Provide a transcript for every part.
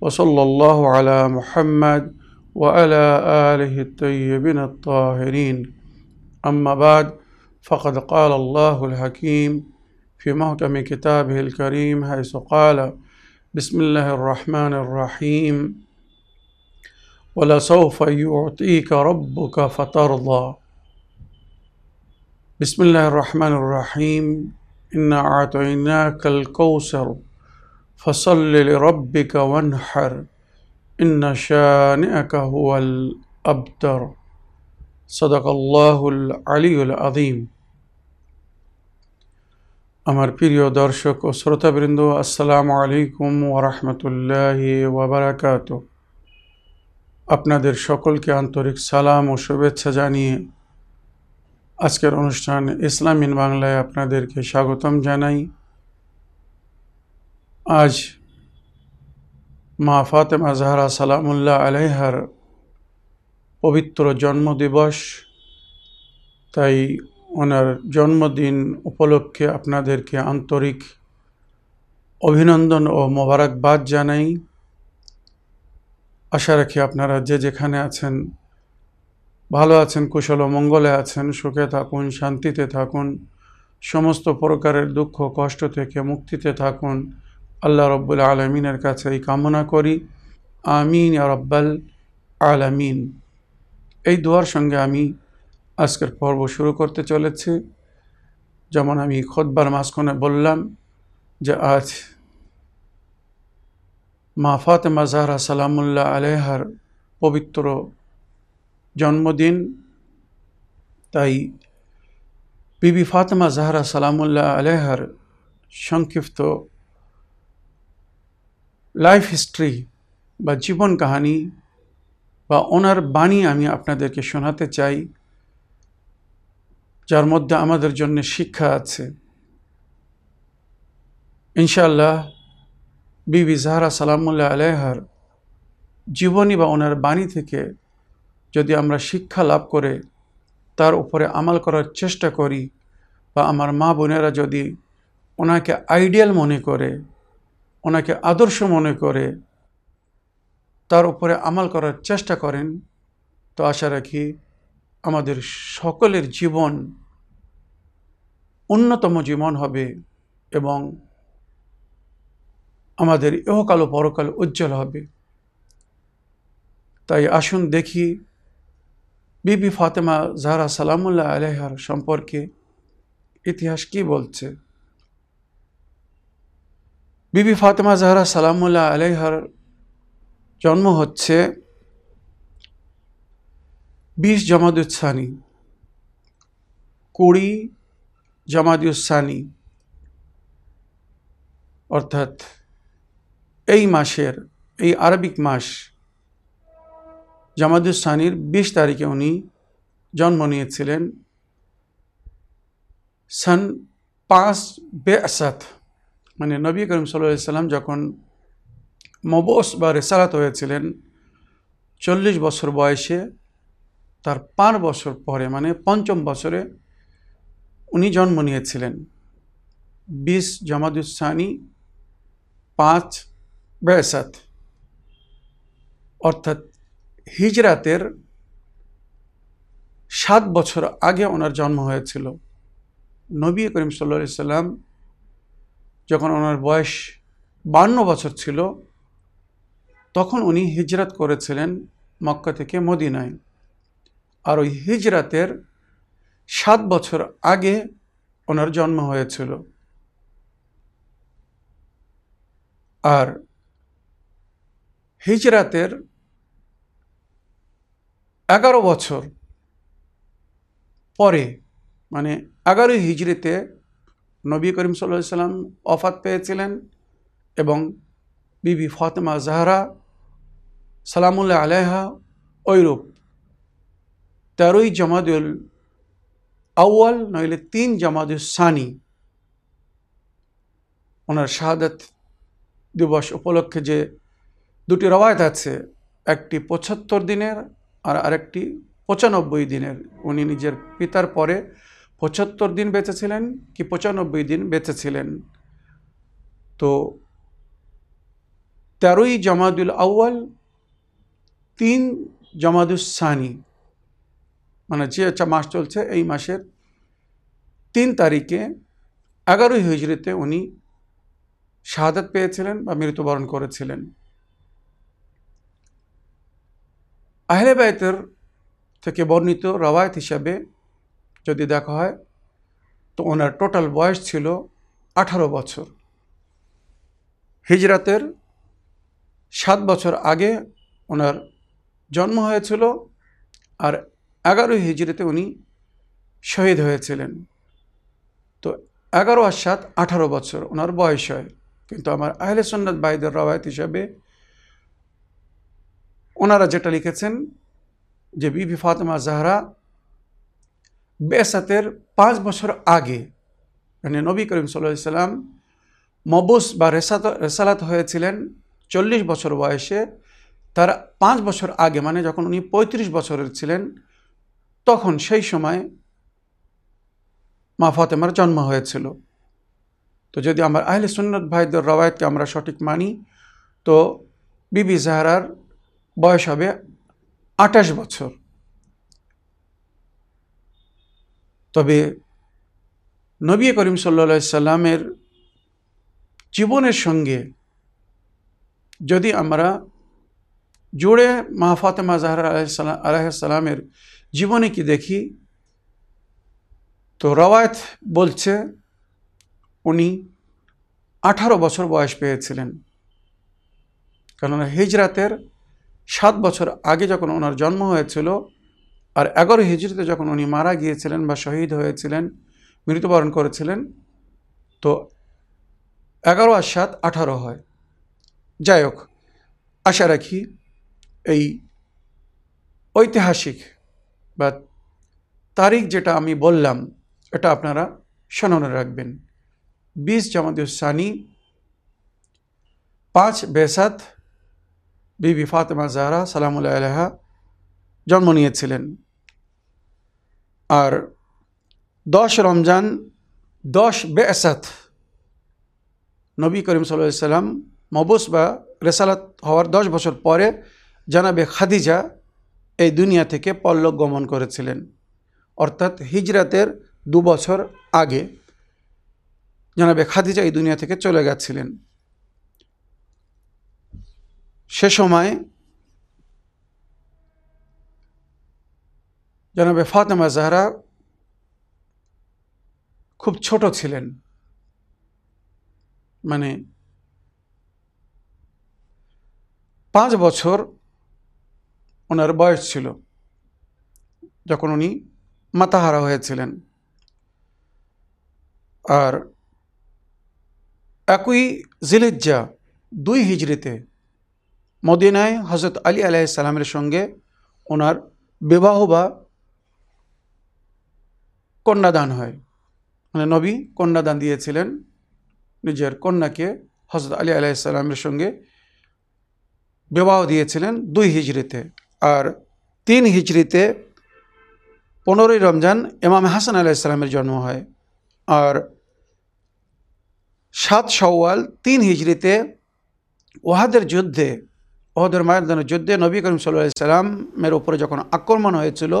وصلى الله على محمد وعلى آله الطيبين الطاهرين. أما بعد فقد قال الله الحكيم في محكم كتابه الكريم حيث قال بسم الله الرحمن الرحيم. ولسوف يعطيك ربك فترضى. بسم الله الرحمن الرحيم. إنا أعطيناك الكوثر فصل لربك وانحر إن شانئك هو الأبتر صدق الله العلي العظيم আমার প্রিয় দর্শক ও শ্রোতাবৃন্দ আসসালামু আলাইকুম ওরহমতুল্লাহ ওবরাকাত আপনাদের সকলকে আন্তরিক সালাম ও শুভেচ্ছা জানিয়ে আজকের অনুষ্ঠান ইসলাম ইন বাংলায় আপনাদেরকে স্বাগতম জানাই আজ মা ফাতেমা জাহরা সালামুল্লাহ আলাইহার পবিত্র জন্মদিবস। তাই ওনার জন্মদিন উপলক্ষে আপনাদেরকে আন্তরিক অভিনন্দন ও মোবারকবাদ জানাই। আশা রাখি আপনারা যে যেখানে আছেন, ভালো আছেন, কুশল মঙ্গলে আছেন, সুখে থাকুন, শান্তিতে থাকুন, সমস্ত প্রকারের দুঃখ কষ্ট থেকে মুক্তিতে থাকুন আল্লাহ রব্বুল আলমিনের কাছে এই কামনা করি। আমিন রব্বাল আলামিন। এই দোয়ার সঙ্গে আমি আজকের পর্ব শুরু করতে চলেছি। যেমন আমি খোদবার মাঝখানে বললাম যে আজ মা ফাতেমা জাহরা সালামুল্লাহ আলেহার পবিত্র জন্মদিন। তাই বিবি ফাতেমা জাহরা সালামুল্লাহ আলেহার সংক্ষিপ্ত লাইফ হিস্ট্রি বা জীবন কাহানি বা ওনার বাণী আমি আপনাদেরকে শোনাতে চাই, যার মধ্যে আমাদের জন্য শিক্ষা আছে। ইনশাল্লাহ বিবি জাহরা সালামুল্লাহ আলহার জীবনী বা ওনার বাণী থেকে যদি আমরা শিক্ষা লাভ করে, তার উপরে আমাল করার চেষ্টা করি বা আমার মা বোনেরা যদি ওনাকে আইডিয়াল মনে করে ওনাকে আদর্শ মনে করে তার উপরে আমাল করার চেষ্টা করেন, তো আশা রাখি আমাদের সকলের জীবন অন্যতম জীবন হবে এবং আমাদের ইহকাল পরকাল উজ্জ্বল হবে। তাই আসুন দেখি বিবি ফাতেমা জাহরা সালামুল্লাহ আলহার সম্পর্কে ইতিহাস কি বলছে। বিবি ফাতেমা জাহরা সালামুল্লাহ আলহার জন্ম হচ্ছে বিশ জামাদুসানি কুড়ি জামাদুসানি অর্থাৎ এই মাসের, এই আরবিক মাস জামাদুসানির বিশ তারিখে উনি জন্ম নিয়েছিলেন। সান পাঁচ বেসাত মানে নবী করিম সাল্লাম যখন মবস বা রেসালাত হয়েছিলেন, চল্লিশ বছর বয়সে, তার পাঁচ বছর পরে মানে পঞ্চম বছরে উনি জন্ম নিয়েছিলেন। বিশ জামাদুসানি পাঁচ বেসাত। অর্থাৎ হিজরাতের সাত বছর আগে ওনার জন্ম হয়েছিল। নবী করিম সাল্লা সাল্লাম যখন ওনার বয়স বান্ন বছর ছিল, তখন উনি হিজরত করেছিলেন মক্কা থেকে মদিনায়। আর ওই হিজরাতের সাত বছর আগে ওনার জন্ম হয়েছিল। আর হিজরাতের এগারো বছর পরে মানে এগারোই হিজড়িতে নবী করিম সাল্লাম অফাত পেয়েছিলেন এবং বিবি ফাতেমা জাহরা সালামুল্লাহ আলাইহা ঐরূপ তেরোই জামাদুল আউয়াল নইলে তিন জামাদুল সানি ওনার শাহাদাত দিবস উপলক্ষে যে দুটি রবায়ত আছে, একটি পঁচাত্তর দিনের আর আরেকটি পঁচানব্বই দিনের, উনি নিজের পিতার পরে পঁচাত্তর দিন বেঁচেছিলেন কি পঁচানব্বই দিন বেঁচেছিলেন? তো তেরোই জামাদুল আউয়াল, তিন সানি মানে যে একটা মাস চলছে এই মাসের তিন তারিখে এগারোই হিজড়িতে উনি শাহাদাত পেয়েছিলেন বা মৃত্যুবরণ করেছিলেন। আহলে বাইতের থেকে বর্ণিত রবায়ত হিসাবে যদি দেখা হয়, তো ওনার টোটাল বয়স ছিল আঠারো বছর। হিজরাতের সাত বছর আগে ওনার জন্ম হয়েছিল আর এগারোই হিজড়িতে উনি শহীদ হয়েছিলেন। তো এগারো আর সাত আঠারো বছর, ওনার বয়স হয়। কিন্তু আমার আহলে সন্ন্যত ভাইদের রবায়ত হিসাবে ওনারা যেটা লিখেছেন যে, বিবি ফাতেমা জাহরা বেসাতের পাঁচ বছর আগে মানে নবী করিম সাল্লাম মবুস বা রেসাত, রেসালাত হয়েছিলেন চল্লিশ বছর বয়সে। তার পাঁচ বছর আগে মানে যখন উনি পঁয়ত্রিশ বছরের ছিলেন, তখন সেই সময় মা ফাতেমার জন্ম হয়েছিল। তো যদি আমার আহলে সুন্নত ভাইদের রবায়তকে আমরা সঠিক মানি, তো বিবি জাহারার বয়স হবে আঠাশ বছর। তবে নবী করিম সাল্লা সাল্লামের জীবনের সঙ্গে যদি আমরা জুড়ে মা ফাতেমা জাহরা আলাইসাল্লামের জীবনে কি দেখি, তো রওয়ায়ত বলছে, উনি আঠারো বছর বয়স পেয়েছিলেন। কেননা হিজরাতের সাত বছর আগে যখন ওনার জন্ম হয়েছিল আর এগারো হিজড়িতে যখন উনি মারা গিয়েছিলেন বা শহীদ হয়েছিলেন, মৃত্যুবরণ করেছিলেন, তো এগারো আর সাত আঠারো হয়। যাই হোক, আশা রাখি এই ঐতিহাসিক বা তারিখ যেটা আমি বললাম, এটা আপনারা স্মরণে রাখবেন। বিশ জামাদুসানি পাঁচ বেসাত, বিবি ফাতেমা জাহরা সালামুল্লাহ আলহা জন্ম নিয়েছিলেন। আর দশ রমজান, দশ বেসাত নবী করিম সাল্লা সাল্লাম মবুস বা রেসালাত হওয়ার দশ বছর পরে জানাবে খাদিজা এই দুনিয়া থেকে পল্লব গমন করেছিলেন। অর্থাৎ হিজরাতের দু বছর আগে জানাবে খাদিজা এই দুনিয়া থেকে চলে গেছিলেন। সে সময় জানাবে ফাতেমা জাহরা খুব ছোট ছিলেন। মানে পাঁচ বছর ওনার বয়স ছিল যখন উনি মাতাহারা হয়েছিলেন। আর একই জিলিজ্জা দুই হিজড়িতে মদিনায় হজরত আলী আলাইসালামের সঙ্গে ওনার বিবাহ বা কন্যাদান হয়। মানে নবী কন্যাদান দিয়েছিলেন নিজের কন্যাকে হজরত আলী আলাইসালামের সঙ্গে বিবাহ দিয়েছিলেন দুই হিজড়িতে। আর তিন হিজড়িতে পনেরোই রমজান ইমাম হাসান আলাইসালামের জন্ম হয়। আর সাত সওয়াল তিন হিজড়িতে ওহাদের যুদ্ধে ওহাদের মায়ের যুদ্ধে নবী করিম সাল্লাহ সাল্লামের উপরে যখন আক্রমণ হয়েছিল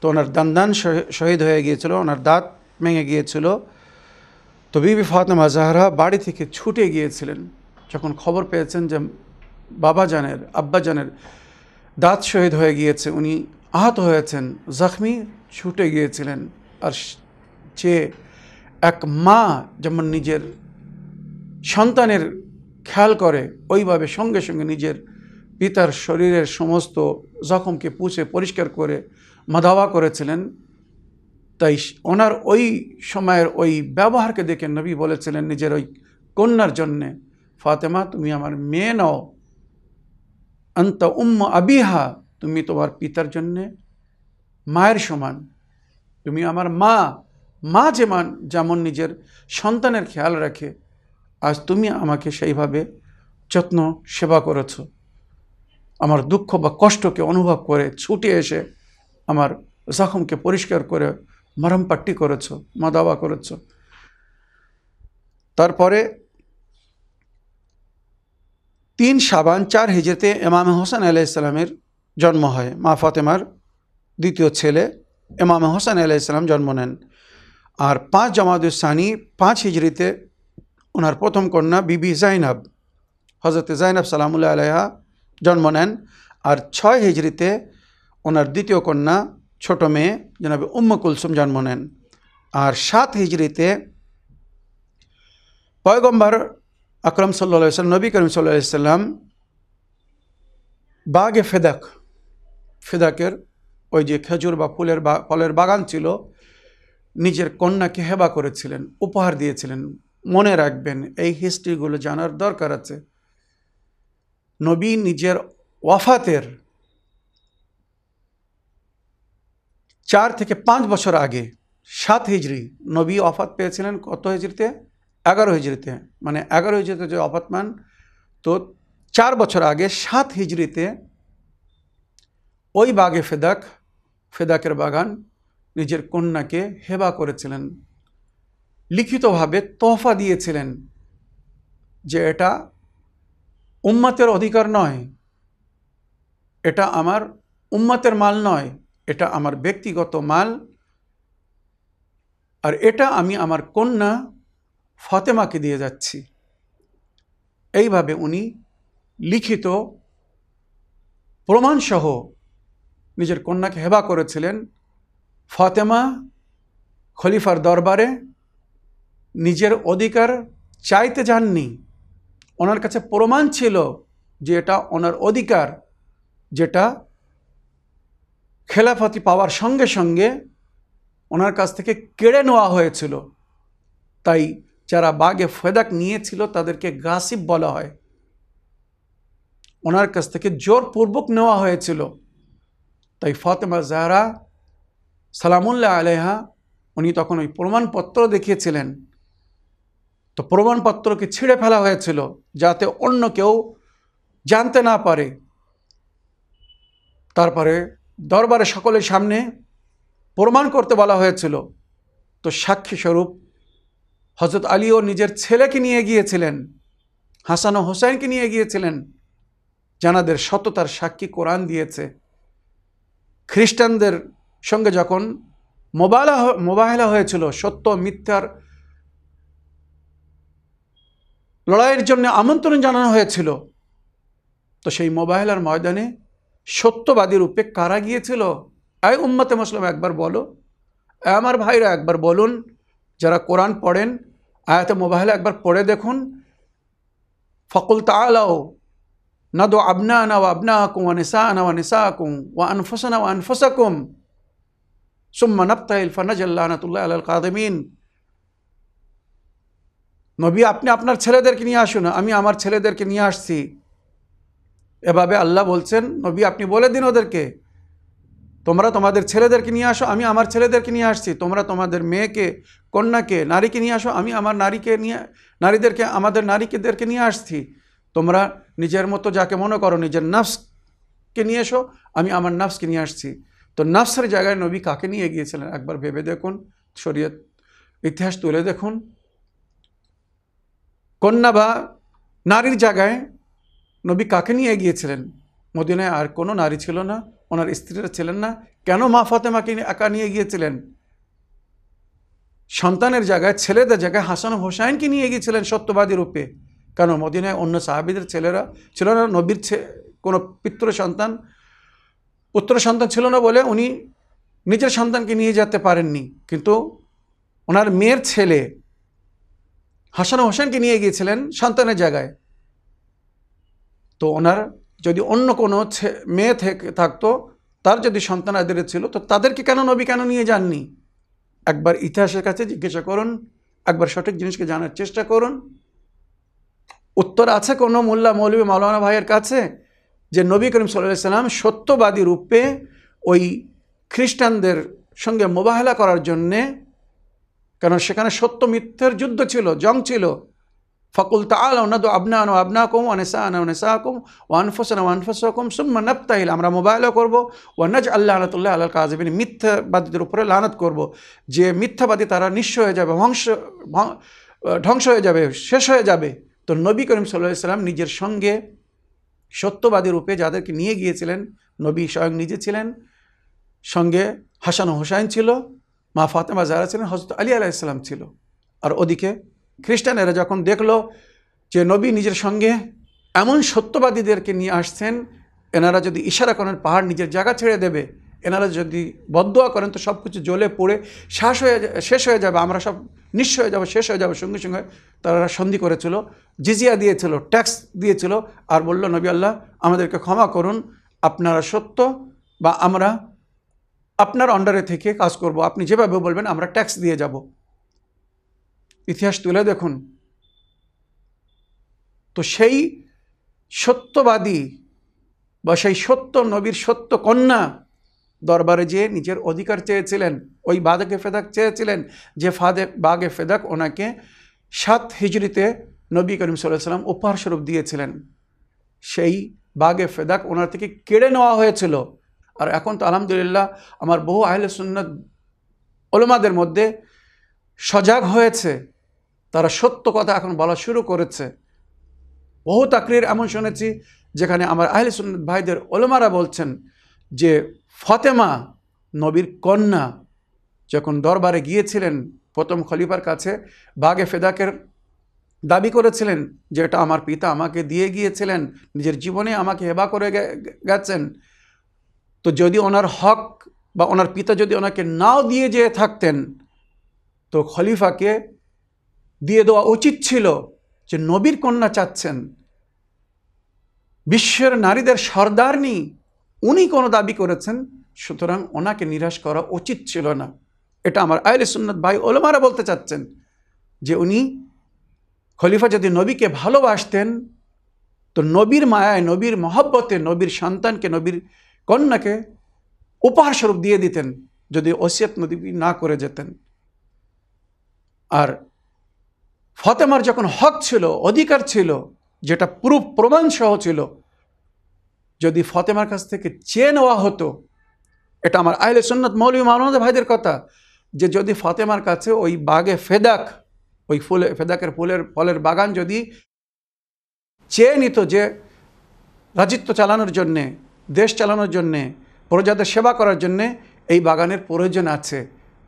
তো ওনার দান শহীদ হয়ে গিয়েছিল, ওনার দাঁত ভেঙে গিয়েছিল। তো বিবি ফাতেমা জাহরা বাড়ি থেকে ছুটে গিয়েছিলেন, যখন খবর পেয়েছেন যে বাবা জানের আব্বা জানের দাঁত শহীদ হয়ে গিয়েছে, উনি আহত হয়েছেন, জখমি ছুটে গিয়েছিলেন। আর যে এক মা যেমন নিজের সন্তানের খেয়াল করে, ওইভাবে সঙ্গে সঙ্গে নিজের পিতার শরীরের সমস্ত জখমকে পুষে পরিষ্কার করে মাদাওয়া করেছিলেন। তাই ওনার ওই সময়ের ওই ব্যবহারকে দেখে নবী বলেছিলেন নিজের ওই কন্যার জন্যে, ফাতেমা, তুমি আমার মেয়ে নাও। অন্ত উম্ম আবিহা, তুমি তোমার পিতার জন্যে মায়ের সমান। তুমি আমার মা। মা যেমন যেমন নিজের সন্তানের খেয়াল রাখে, আজ তুমি আমাকে সেইভাবে যত্ন সেবা করেছ। আমার দুঃখ বা কষ্টকে অনুভব করে ছুটে এসে আমার জখমকে পরিষ্কার করে, মরম পাট্টি করেছ মাদাওয়া করেছ। তারপরে তিন সাবান চার হিজড়িতে ইমাম হোসেন আলাহ ইসলামের জন্ম হয়। মা ফাতেমার দ্বিতীয় ছেলে ইমাম হোসেন আলাহ ইসলাম জন্ম নেন। আর পাঁচ জামাদুসানি পাঁচ হিজড়িতে ওনার প্রথম কন্যা বিবি জাইনাব হজরত জাইনাব সালামুল্লাহ আলাইহা জন্ম নেন। আর ছয় হিজড়িতে ওনার দ্বিতীয় কন্যা, ছোট মেয়ে, জনাবে উম্ম কুলসুম জন্ম নেন। আর সাত হিজড়িতে পয়গম্বর আকরম সাল্লা সাল্লাম নবী করিম সাল্লা সাল্লাম বাগে ফেদাক, ফেদাকের ওই যে খেজুর বা ফুলের বা ফলের বাগান ছিল, নিজের কন্যাকে হেবা করেছিলেন, উপহার দিয়েছিলেন। মনে রাখবেন, এই হিস্ট্রিগুলো জানার দরকার আছে। নবী নিজের ওয়াফাতের চার থেকে পাঁচ বছর আগে সাত হিজড়ি নবী অফাত পেয়েছিলেন, কত হিজড়িতে এগারো হিজড়িতে মানে এগারো হিজড়িতে যে অফাত মান তো চার বছর আগে সাত হিজড়িতে ওই বাগে ফেদাক, ফেদাকের বাগান নিজের কন্যাকে হেবা করেছিলেন। লিখিতভাবে তোহফা দিয়েছিলেন যে এটা উম্মাতের অধিকার নয়, এটা আমার উম্মাতের মাল নয়। এটা আমার ব্যক্তিগত মাল। আর এটা আমি আমার কন্যা ফাতেমাকে দিয়ে যাচ্ছি। এইভাবে উনি লিখিত প্রমাণসহ নিজের কন্যাকে হেবা করেছিলেন। ফাতেমা খলিফার দরবারে নিজের অধিকার চাইতে যাননি। ওনার কাছে প্রমাণ ছিল যে এটা ওনার অধিকার, যেটা খেলাফতি পাওয়ার সঙ্গে সঙ্গে ওনার কাছ থেকে কেড়ে নেওয়া হয়েছিল। তাই যারা বাগে ফেদাক নিয়েছিল তাদেরকে গাসিব বলা হয়। ওনার কাছ থেকে জোরপূর্বক নেওয়া হয়েছিল। তাই ফাতেমা জাহরা সালামুল্লাহ আলেহা উনি তখন ওই প্রমাণপত্র দেখিয়েছিলেন। তো প্রমাণপত্রকে ছিঁড়ে ফেলা হয়েছিল যাতে অন্য কেউ জানতে না পারে। তারপরে দরবারে সকলের সামনে প্রমাণ করতে বলা হয়েছিল। তো সাক্ষী স্বরূপ হজরত আলীও নিজের ছেলেকে নিয়ে গিয়েছিলেন, হাসান ও হোসাইনকে নিয়ে গিয়েছিলেন, জানাদের সততার সাক্ষী কোরআন দিয়েছে। খ্রিস্টানদের সঙ্গে যখন মোবাইলা মোবাইলা হয়েছিল, সত্য মিথ্যার লড়াইয়ের জন্য আমন্ত্রণ জানানো হয়েছিল, তো সেই মোবাইলার ময়দানে সত্যবাদী রূপে কারা গিয়েছিল? আয় উম্মতে মুসলিম একবার বলো। আমার ভাইরা একবার বলুন। যারা কোরআন পড়েন, আয়াতে মোবাইলে একবার পড়ে দেখুন। ফকুল তালাও না দো আবনা না আবনা আকুম ও নিসা না ও নিসা আকুম ও আনফুসানা ও আনফুসাকুম। সুম্মা নফতাইল ফনাজাল্লাহনাতুল্লাহ আল কাদমিন নবী, আপনি আপনার ছেলেদেরকে নিয়ে আসুন। আমি আমার ছেলেদেরকে নিয়ে আসছি। এভাবে আল্লাহ বলছেন, নবী, আপনি বলে দিন ওদেরকে, তোমরা তোমাদের ছেলেদেরকে নিয়ে আসো, আমি আমার ছেলেদেরকে নিয়ে আসছি, তোমরা তোমাদের মেয়েকে, কন্যাকে, নারীকে নিয়ে আসো, আমি আমার নারীকে নিয়ে, নারীদেরকে, আমাদের নারীকেদেরকে নিয়ে আসছি, তোমরা নিজের মতো যাকে মনে করো, নিজের নাফসকে নিয়ে এসো, আমি আমার নাফসকে নিয়ে আসছি। তো নাফসের জায়গায় নবী কাকে নিয়ে গিয়েছিলেন? একবার ভেবে দেখুন, শরীয়ত ইতিহাস তুলে দেখুন। কন্যা বা নারীর জায়গায় নবী কাকে নিয়ে গিয়েছিলেন মদিনায় আর কোনো নারী ছিল না, ওনার স্ত্রীরা ছিলেন না। কেন মা ফাতেমাকে একা নিয়ে গিয়েছিলেন সন্তানের জায়গায়, ছেলেদের জায়গায় হাসান হোসাইনকে নিয়ে গিয়েছিলেন সত্যবাদী রূপে। কেন? মদিনায় অন্য সাহাবিদের ছেলেরা ছিল না, নবীর কোনো পিত্র সন্তান, পুত্র সন্তান ছিল না বলে উনি নিজের সন্তানকে নিয়ে যেতে পারেননি। কিন্তু ওনার মেয়ের ছেলে হাসান হোসেনকে নিয়ে গিয়েছিলেন সন্তানের জায়গায়। তো ওনার যদি অন্য কোনো মেয়ে থেকে থাকতো, তার যদি সন্তান আদের ছিল, তো তাদেরকে কেন নবী কেন নিয়ে যাননি? একবার ইতিহাসের কাছে জিজ্ঞাসা করুন, একবার সঠিক জিনিসকে জানার চেষ্টা করুন। উত্তর আছে কোনো মোল্লা মৌলবী মাওলানা ভাইয়ের কাছে? যে নবী করিম সাল্লাহ সাল্লাম সত্যবাদী রূপে ওই খ্রিস্টানদের সঙ্গে মোবাহেলা করার জন্যে কারণ সেখানে সত্য মিথ্যের যুদ্ধ ছিল, জং ছিল ফকুল তাল ওনাদু আবনা আনো আবনা কুম ওয়ানেসা আনা ওনেসা কুম ওয়ানফোসানা ওয়ানফোসকুম সুম্মা নপ্তাহিল আমরা মোবাইলও করব ওয়ানাজ আল্লাহ আনতুল্লাহ আল্লাহ কাজবিন মিথ্যাবাদীদের উপরে লানত করব। যে মিথ্যাবাদী তারা নিঃস্ব হয়ে যাবে, ধ্বংস ধ্বংস হয়ে যাবে, শেষ হয়ে যাবে। তো নবী করিম সাল্লাহ সাল্লাম নিজের সঙ্গে সত্যবাদী রূপে যাদেরকে নিয়ে গিয়েছিলেন, নবী স্বয়ং নিজে ছিলেন। সঙ্গে হাসান হোসাইন ছিল, মা ফাতেমা যারা ছিলেন হজরত আলী আলাইসাল্লাম ছিল। আর ওদিকে খ্রিস্টানেরা যখন দেখল যে নবী নিজের সঙ্গে এমন সত্যবাদীদেরকে নিয়ে আসছেন, এনারা যদি ইশারা করেন, পাহাড় নিজের জায়গা ছেড়ে দেবে, এনারা যদি বদোয়া করেন, তো সব কিছু জ্বলে পড়ে শ্বাস হয়ে শেষ হয়ে যাবে, আমরা সব নিঃস্ব হয়ে যাব, শেষ হয়ে যাবে, সঙ্গে সঙ্গে তারা সন্ধি করেছিল, জিজিয়া দিয়েছিল, ট্যাক্স দিয়েছিল, আর বলল, নবী আল্লাহ, আমাদেরকে ক্ষমা করুন, আপনারা সত্য বা আমরা আপনার অন্ডারে থেকে কাজ করব। আপনি যেভাবে বলবেন, আমরা ট্যাক্স দিয়ে যাব। ইতিহাস তুলে দেখুন। তো সেই সত্যবাদী বা সেই সত্য নবীর সত্য কন্যা দরবারে যেয়ে নিজের অধিকার চেয়েছিলেন, ওই বাদকে ফেদাক চেয়েছিলেন যে ফাদে বাগে ফেদাক ওনাকে সাত হিজড়িতে নবী করিম সাল্লাম উপহারস্বরূপ দিয়েছিলেন। সেই বাগে ফেদাক ওনার থেকে কেড়ে নেওয়া হয়েছিল। আর এখন তো আলহামদুলিল্লাহ আমার বহু আহলে সুন্নত ওলমাদের মধ্যে সজাগ হয়েছে। তারা সত্য কথা এখন বলা শুরু করেছে। বহু তাকরির এমন শুনেছি, যেখানে আমার আহলে সুন্নত ভাইদের ওলমারা বলছেন যে, ফতেমা নবীর কন্যা যখন দরবারে গিয়েছিলেন প্রথম খলিফার কাছে, বাগে ফেদাকের দাবি করেছিলেন যে, এটা আমার পিতা আমাকে দিয়ে গিয়েছিলেন, নিজের জীবনে আমাকে হেবা করে গেছেন। তো যদি ওনার হক বা ওনার পিতা যদি ওনাকে নাও দিয়ে যেয়ে থাকতেন, তো খলিফাকে দিয়ে দেওয়া উচিত ছিল যে নবীর কন্যা চাচ্ছেন। বিশ্বের নারীদের সর্দারনি উনি কোনো দাবি করেছেন, সুতরাং ওনাকে নিরাশ করা উচিত ছিল না। এটা আমার আয়লে সুন্নত ভাই ওলমারা বলতে চাচ্ছেন যে উনি খলিফা যদি নবীকে ভালোবাসতেন, তো নবীর মায়ায়, নবীর মহব্বতে, নবীর সন্তানকে, নবীর কন্যাকে উপহারস্বরূপ দিয়ে দিতেন, যদি ওসিয়ত নদী না করে যেতেন। আর ফতেমার যখন হক ছিল, অধিকার ছিল, যেটা পুরো প্রমাণ সহ ছিল, যদি ফতেমার কাছ থেকে চেয়ে নেওয়া হতো, এটা আমার আইলে সন্ন্যত মৌলী মাহমুদ ভাইদের কথা, যে যদি ফতেমার কাছে ওই বাগে ফেদাক, ওই ফুলে, ফেদাকের ফুলের, ফলের বাগান যদি চেয়ে নিত যে রাজিত্ব চালানোর জন্যে, দেশ চালানোর জন্যে, প্রজাদের সেবা করার জন্যে, এই বাগানের প্রয়োজন আছে,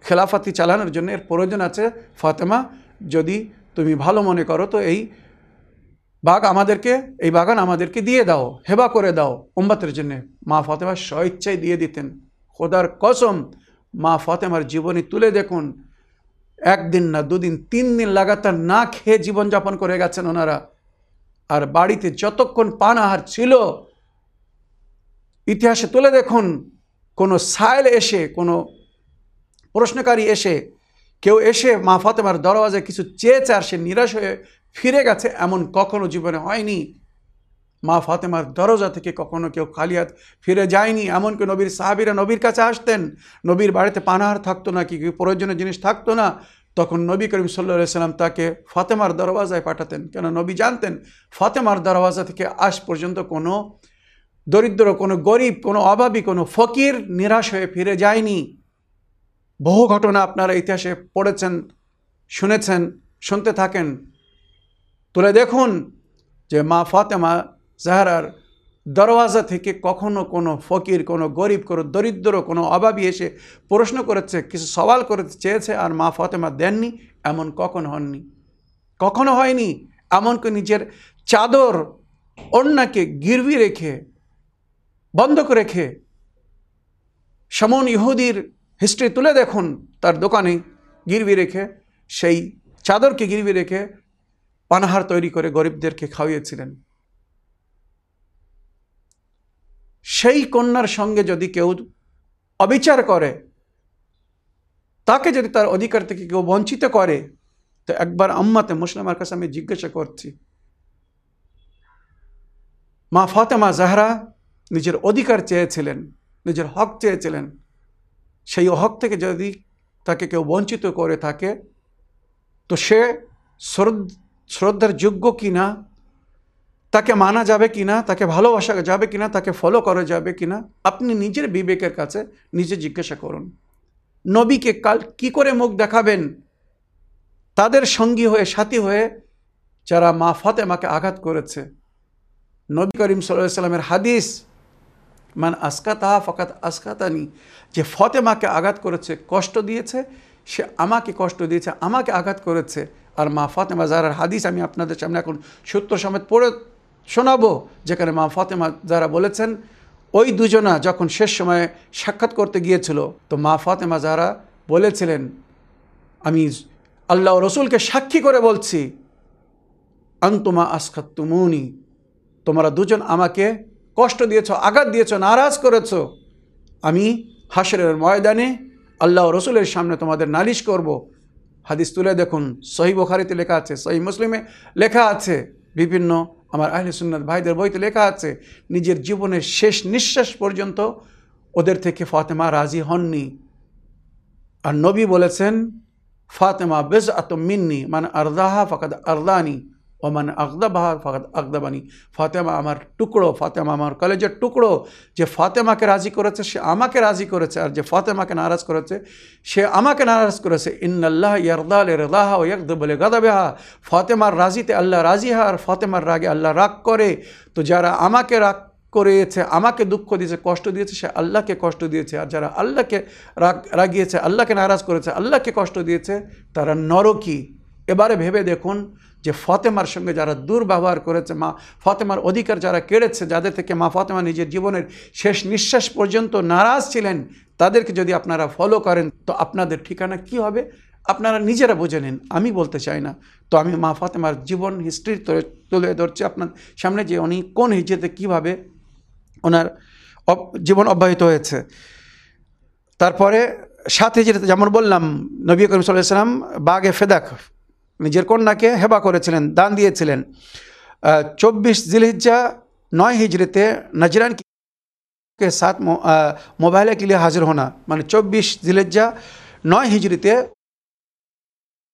খেলাফাতি চালানোর জন্য এর প্রয়োজন আছে, ফাতেমা যদি তুমি ভালো মনে করো, তো এই বাঘ আমাদেরকে, এই বাগান আমাদেরকে দিয়ে দাও, হেবা করে দাও। উম্বাতের জন্যে মা ফতেমা স্বইচ্ছায় দিয়ে দিতেন। খোদার কসম, মা ফতেমার জীবনী তুলে দেখুন। একদিন না দুদিন, তিন দিন লাগাতার না খেয়ে জীবনযাপন করে গেছেন ওনারা। আর বাড়িতে যতক্ষণ পান আহার ছিল, ইতিহাসে তুলে দেখুন, কোনো সাইল এসে, কোনো প্রশ্নকারী এসে কেউ এসে মা ফাতেমার দরওয়াজায় কিছু চেয়েছে আর সে নিরাশ হয়ে ফিরে গেছে, এমন কখনো জীবনে হয়নি। মা ফাতেমার দরজা থেকে কখনো কেউ খালিয়াত ফিরে যায়নি, এমনকি নবীর সাহাবিরা নবীর কাছে আসতেন, নবীর বাড়িতে পানাহার থাকতো না, কি প্রয়োজনীয় জিনিস থাকতো না। তখন নবী করিম সাল্লা সাল্লাম তাকে ফাতেমার দরওয়াজায় পাঠাতেন। কেন নবী জানতেন, ফাতেমার দরওয়াজা থেকে আজ পর্যন্ত কোনো দরিদ্র, কোনো গরিব, কোনো অভাবী, কোনো ফকির নিরাশ হয়ে ফিরে যায়নি। বহু ঘটনা আপনারা ইতিহাসে পড়েছেন, শুনেছেন, শুনতে থাকেন। তুলে দেখুন যে মা ফাতেমা জাহারার দরওয়াজা থেকে কখনো কোনো ফকির, কোনো গরিব, কোনো দরিদ্র, কোনো অভাবী এসে প্রশ্ন করেছে, কিছু সওয়াল করতে চেয়েছে আর মা ফাতেমা দেননি, এমন কখনো হননি। কখনো হয়নি, এমনকি নিজের চাদর অন্যকে গিরবি রেখে বন্ধ করে রেখে, সমন ইহুদির হিস্ট্রি তুলে দেখুন তার দোকানে গিরবি রেখে, সেই চাদরকে গিরবি রেখে পানাহার তৈরি করে গরিবদেরকে খাওয়িয়েছিলেন। সেই কন্যার সঙ্গে যদি কেউ অবিচার করে, তাকে যদি তার অধিকার থেকে কেউ বঞ্চিত করে, তো একবার আম্মাতে মুসলিমার কাছে আমি জিজ্ঞাসা করছি, মা ফাতেমা জাহরা নিজের অধিকার চেয়েছিলেন, নিজের হক চেয়েছিলেন সেই হক থেকে যদি তাকে কেউ বঞ্চিত করে থাকে, তো সে শ্রদ্ধার যোগ্য কি না তাকে মানা যাবে কি না তাকে ভালোবাসা যাবে কি না তাকে ফলো করা যাবে কি না আপনি নিজের বিবেকের কাছে নিজে জিজ্ঞাসা করুন। নবীকে কাল কি করে মুখ দেখাবেন? তাদের সঙ্গী হয়ে, সাথী হয়ে যারা মা ফাতেমাকে আঘাত করেছে। নবী করিম সাল্লামের হাদিস মান আসকাতা ফকাত আসকাতানি। যে ফতেমাকে আঘাত করেছে, কষ্ট দিয়েছে, সে আমাকে কষ্ট দিয়েছে, আমাকে আঘাত করেছে। আর মা ফাতেমা যারার হাদিস আমি আপনাদের সামনে এখন সূত্র সমেত পড়ে শোনাবো, যেখানে মা ফাতেমা যারা বলেছেন, ওই দুজনা যখন শেষ সময়ে সাক্ষাৎ করতে গিয়েছিল, তো মা ফাতেমা যারা বলেছিলেন, আমি আল্লাহ রসুলকে সাক্ষী করে বলছি, আন্তমা আসখাত্তুমুনি, তোমরা দুজন আমাকে কষ্ট দিয়েছ, আঘাত দিয়েছ, নারাজ করেছ। আমি হাসরের ময়দানে আল্লাহ রসুলের সামনে তোমাদের নালিশ করব। হাদিস তুলে দেখুন, সহি বোখারিতে লেখা আছে, সহি মুসলিমে লেখা আছে, বিভিন্ন আমার আহলে সুন্নত ভাইদের বইতে লেখা আছে, নিজের জীবনের শেষ নিঃশ্বাস পর্যন্ত ওদের থেকে ফাতেমা রাজি হননি। আর নবী বলেছেন, ফাতেমা বেজ আত মিন্নি মানে আর্দাহা ফাকাদ আরদানি। ওমান আকদাবাহা ফাকাদ আকদাবানি ফাতেমা আমার টুকরো, ফাতেমা আমার কলেজের টুকরো। যে ফাতেমাকে রাজি করেছে, সে আমাকে রাজি করেছে। আর যে ফাতেমাকে নারাজ করেছে, সে আমাকে নারাজ করেছে। ইন্নাল্লাহ ইয়ারদাল রেদাহা ও ইয়াকদ বলে গাদাবেহা ফাতেমার রাজিতে আল্লাহ রাজি হা, আর ফাতেমার রাগে আল্লাহ রাগ করে। তো যারা আমাকে রাগ করেছে, আমাকে দুঃখ দিয়েছে, কষ্ট দিয়েছে, সে আল্লাহকে কষ্ট দিয়েছে। আর যারা আল্লাহকে রাগ, রাগিয়েছে, আল্লাহকে নারাজ করেছে, আল্লাহকে কষ্ট দিয়েছে, তারা নরকী। এবারে ভেবে দেখুন যে ফতেমার সঙ্গে যারা দুর্ব্যবহার করেছে, মা ফতেমার অধিকার যারা কেড়েছে, যাদের থেকে মা ফতেমা নিজের জীবনের শেষ নিঃশ্বাস পর্যন্ত নারাজ ছিলেন, তাদেরকে যদি আপনারা ফলো করেন, তো আপনাদের ঠিকানা কি হবে? আপনারা নিজেরা বুঝে নিন, আমি বলতে চাই না। তো আমি মা ফাতেমার জীবন হিস্ট্রি তুলে ধরছি আপনার সামনে যে উনি কোন হিজড়িতে কীভাবে ওনার জীবন অব্যাহত হয়েছে। তারপরে সাত হিজড়িতে যেমন বললাম, নবী করিম সাল্লাহ সাল্লাম বাগে ফেদাক নিজের কন্যাকে হেবা করেছিলেন দান দিয়েছিলেন চব্বিশ জিলহিজ্জা নয় হিজড়িতে নজরান के साथ मोबाइल के लिए हाजिर होना মানে চব্বিশ জিলেজ্জা নয় হিজড়িতে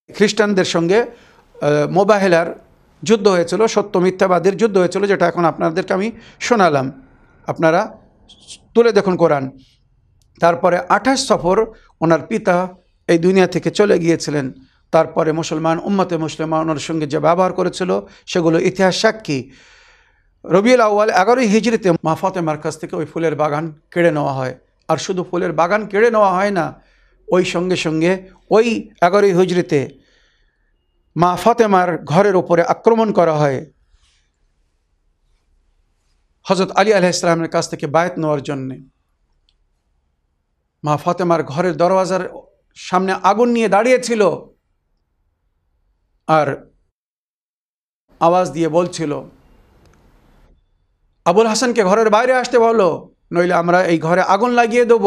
খ্রিস্টানদের সঙ্গে মোবাহেলার যুদ্ধ হয়েছিল সত্য মিথ্যাবাদের যুদ্ধ হয়েছিল যেটা এখন আপনাদেরকে আমি শোনালাম আপনারা তুলে দেখুন কোরআন তারপরে আঠাশ সফর ওনার পিতা এই দুনিয়া থেকে চলে গিয়েছিলেন তারপরে মুসলমান, উম্মতে মুসলমান ওনার সঙ্গে যে ব্যবহার করেছিল, সেগুলো ইতিহাস সাক্ষী। রবিউল আউ্য়াল এগারোই হিজড়িতে মা ফাতেমার কাছ থেকে ওই ফুলের বাগান কেড়ে নেওয়া হয়। আর শুধু ফুলের বাগান কেড়ে নেওয়া হয় না, ওই সঙ্গে সঙ্গে ওই এগারোই হিজড়িতে মা ফাতেমার ঘরের ওপরে আক্রমণ করা হয়। হজরত আলী আলাহ ইসলামের কাছ থেকে বায়ত নেওয়ার জন্যে। মা ফাতেমার ঘরের দরওয়াজার সামনে আগুন নিয়ে দাঁড়িয়েছিল। আর আওয়াজ দিয়ে বলছিল, আবুল হাসানকে ঘরের বাইরে আসতে বলো, নইলে আমরা এই ঘরে আগুন লাগিয়ে দেব।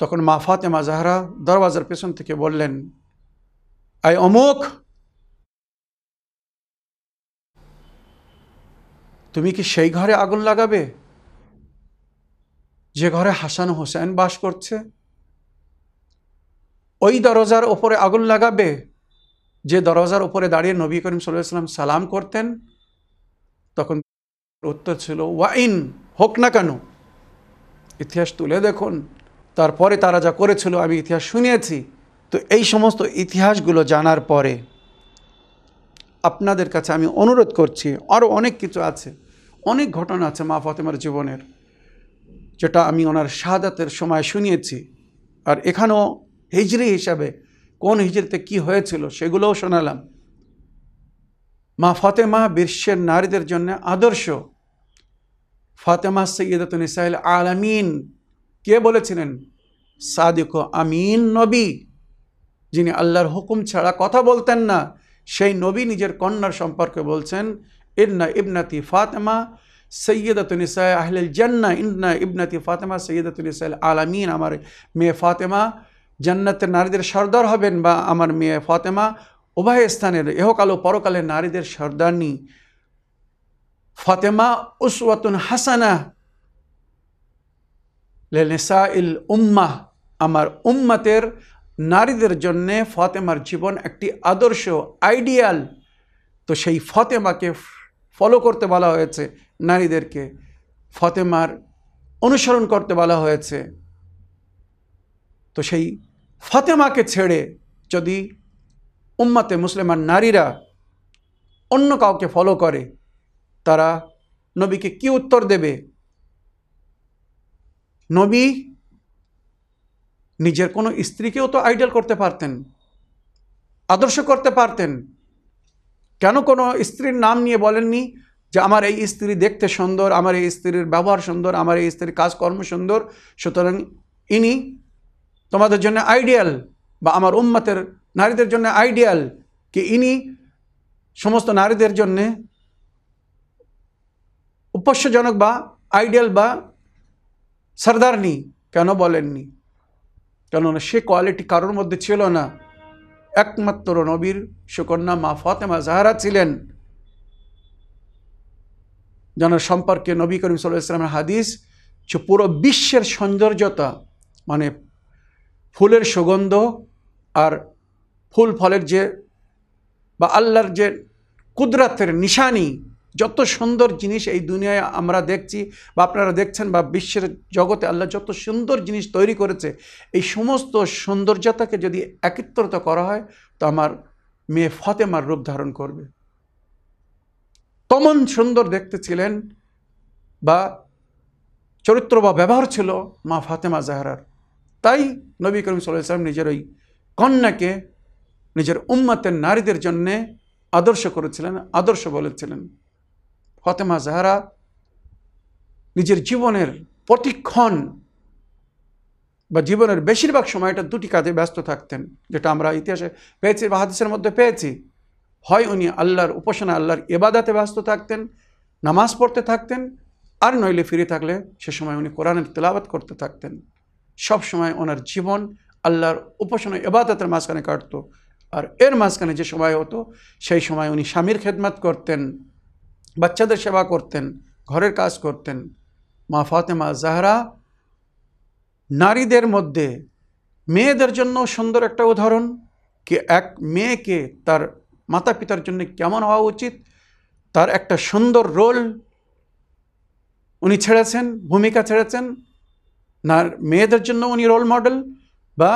তখন মা ফাতেমা জাহরা দরওয়াজার পেছন থেকে বললেন, আই অমুক, তুমি কি সেই ঘরে আগুন লাগাবে, যে ঘরে হাসান হোসেন বাস করছে? ওই দরজার ওপরে আগুন লাগাবে? যে দরজার ওপরে দাঁড়িয়ে নবী করিম সাল্লাম সালাম করতেন, তখন উত্তর ছিল ওয়াইন হোক না কেন, ইতিহাস তুলে দেখুন। তারপরে তারা যা করেছিল আমি ইতিহাস শুনিয়েছি। তো এই সমস্ত ইতিহাসগুলো জানার পরে আপনাদের কাছে আমি অনুরোধ করছি, আরও অনেক কিছু আছে, অনেক ঘটনা আছে মা ফাতেমার জীবনের, যেটা আমি ওনার শাহাদাতের সময় শুনিয়েছি। আর এখানেও হিজড়ি হিসাবে কোন হিজড়িতে কি হয়েছিল সেগুলোও শোনালাম। মা ফাতেমা বিশ্বের নারীদের জন্য আদর্শ। ফাতেমা সৈয়দত নিসাইল আলামিন কে বলেছিলেন? সাদিক আমিন নবী, যিনি আল্লাহর হুকুম ছাড়া কথা বলতেন না, সেই নবী নিজের কন্যার সম্পর্কে বলছেন, ইন্না ইবনাতি ফাতেমা সৈয়দতুনিসা আহলেল জান্না ইন্না ইবনাতি ফাতেমা সৈয়দতুনিসা আলামিন, আমার মেয়ে ফাতেমা জান্নাতের নারীদের সর্দার হবেন বা আমার মেয়ে ফাতেমা, উভয় স্থানের এহকাল ও পরকালের নারীদের সর্দারনি। ফাতেমা উসওয়াতুন হাসানা লেনেসা ইল উম্মাহ, আমার উম্মাতের নারীদের জন্যে ফতেমার জীবন একটি আদর্শ, আইডিয়াল। তো সেই ফতেমাকে ফলো করতে বলা হয়েছে নারীদেরকে। ফতেমার অনুসরণ করতে বলা হয়েছে। তো সেই ফতেমাকে ছেড়ে যদি উম্মাতে মুসলিমান নারীরা অন্য কাউকে ফলো করে, তারা নবীকে কি উত্তর দেবে? নবী নিজের কোনো স্ত্রীকেও তো আইডল করতে পারতেন, আদর্শ করতে পারতেন। কেন কোনো স্ত্রীর নাম নিয়ে বলেননি যে আমার এই স্ত্রী দেখতে সুন্দর, আমার এই স্ত্রীর ব্যবহার সুন্দর, আমার এই স্ত্রীর কাজকর্ম সুন্দর, সুতরাং ইনি তোমাদের জন্য আইডিয়াল বা আমার উম্মতের নারীদের জন্য আইডিয়াল কি ইনি সমস্ত নারীদের জন্যে উপস্যজনক বা আইডিয়াল বা সর্দারনি? কেন বলেননি? কেননা সে কোয়ালিটি কারোর মধ্যে ছিল না। একমাত্র নবীর সুকন্যা মা ফাতেমা জাহারা ছিলেন। যার সম্পর্কে নবী করিম সাল্লাহ ইসলামের হাদিস যে পুরো বিশ্বের সৌন্দর্যতা মানে ফুলের সুগন্ধ আর ফুল ফলের যে বা আল্লাহর যে কুদরাতের নিশানি, যত সুন্দর জিনিস এই দুনিয়ায় আমরা দেখছি বা আপনারা দেখছেন বা বিশ্বের জগতে আল্লাহ যত সুন্দর জিনিস তৈরি করেছে, এই সমস্ত সৌন্দর্যতাকে যদি একত্রিত করা হয়, তো আমার মেয়ে ফতেমার রূপ ধারণ করবে। তমন সুন্দর দেখতে ছিলেন বা চরিত্র বা ব্যবহার ছিল মা ফাতেমা জাহরার। তাই নবী করিম সাল্লাম নিজের ওই কন্যাকে, নিজের উম্মাতের নারীদের জন্যে আদর্শ করেছিলেন, আদর্শ বলেছিলেন। ফতেমা জাহারা নিজের জীবনের প্রতিক্ষণ বা জীবনের বেশিরভাগ সময়টা দুটি কাজে ব্যস্ত থাকতেন, যেটা আমরা ইতিহাসে পেয়েছি বা হাদিসের মধ্যে পেয়েছি। হয় উনি আল্লাহর উপাসনা আল্লাহর এবাদাতে ব্যস্ত থাকতেন, নামাজ পড়তে থাকতেন, আর নইলে ফিরে থাকলে সে সময় উনি কোরআনের তেলাবাত করতে থাকতেন। সব সময় ওনার জীবন আল্লাহর উপাসনা এবাদতের মাঝখানে কাটত। আর এর মাঝখানে যে সময় হতো, সেই সময় উনি স্বামীর খেদমাত করতেন, বাচ্চাদের সেবা করতেন, ঘরের কাজ করতেন। মা ফাতেমা জাহরা নারীদের মধ্যে মেয়েদের জন্য সুন্দর একটা উদাহরণ কি এক মেয়েকে তার মাতা পিতার জন্য কেমন হওয়া উচিত? তার একটা সুন্দর রোল উনি ছেড়েছেন, ভূমিকা ছেড়েছেন। না মেয়েদের জন্য উনি রোল মডেল বা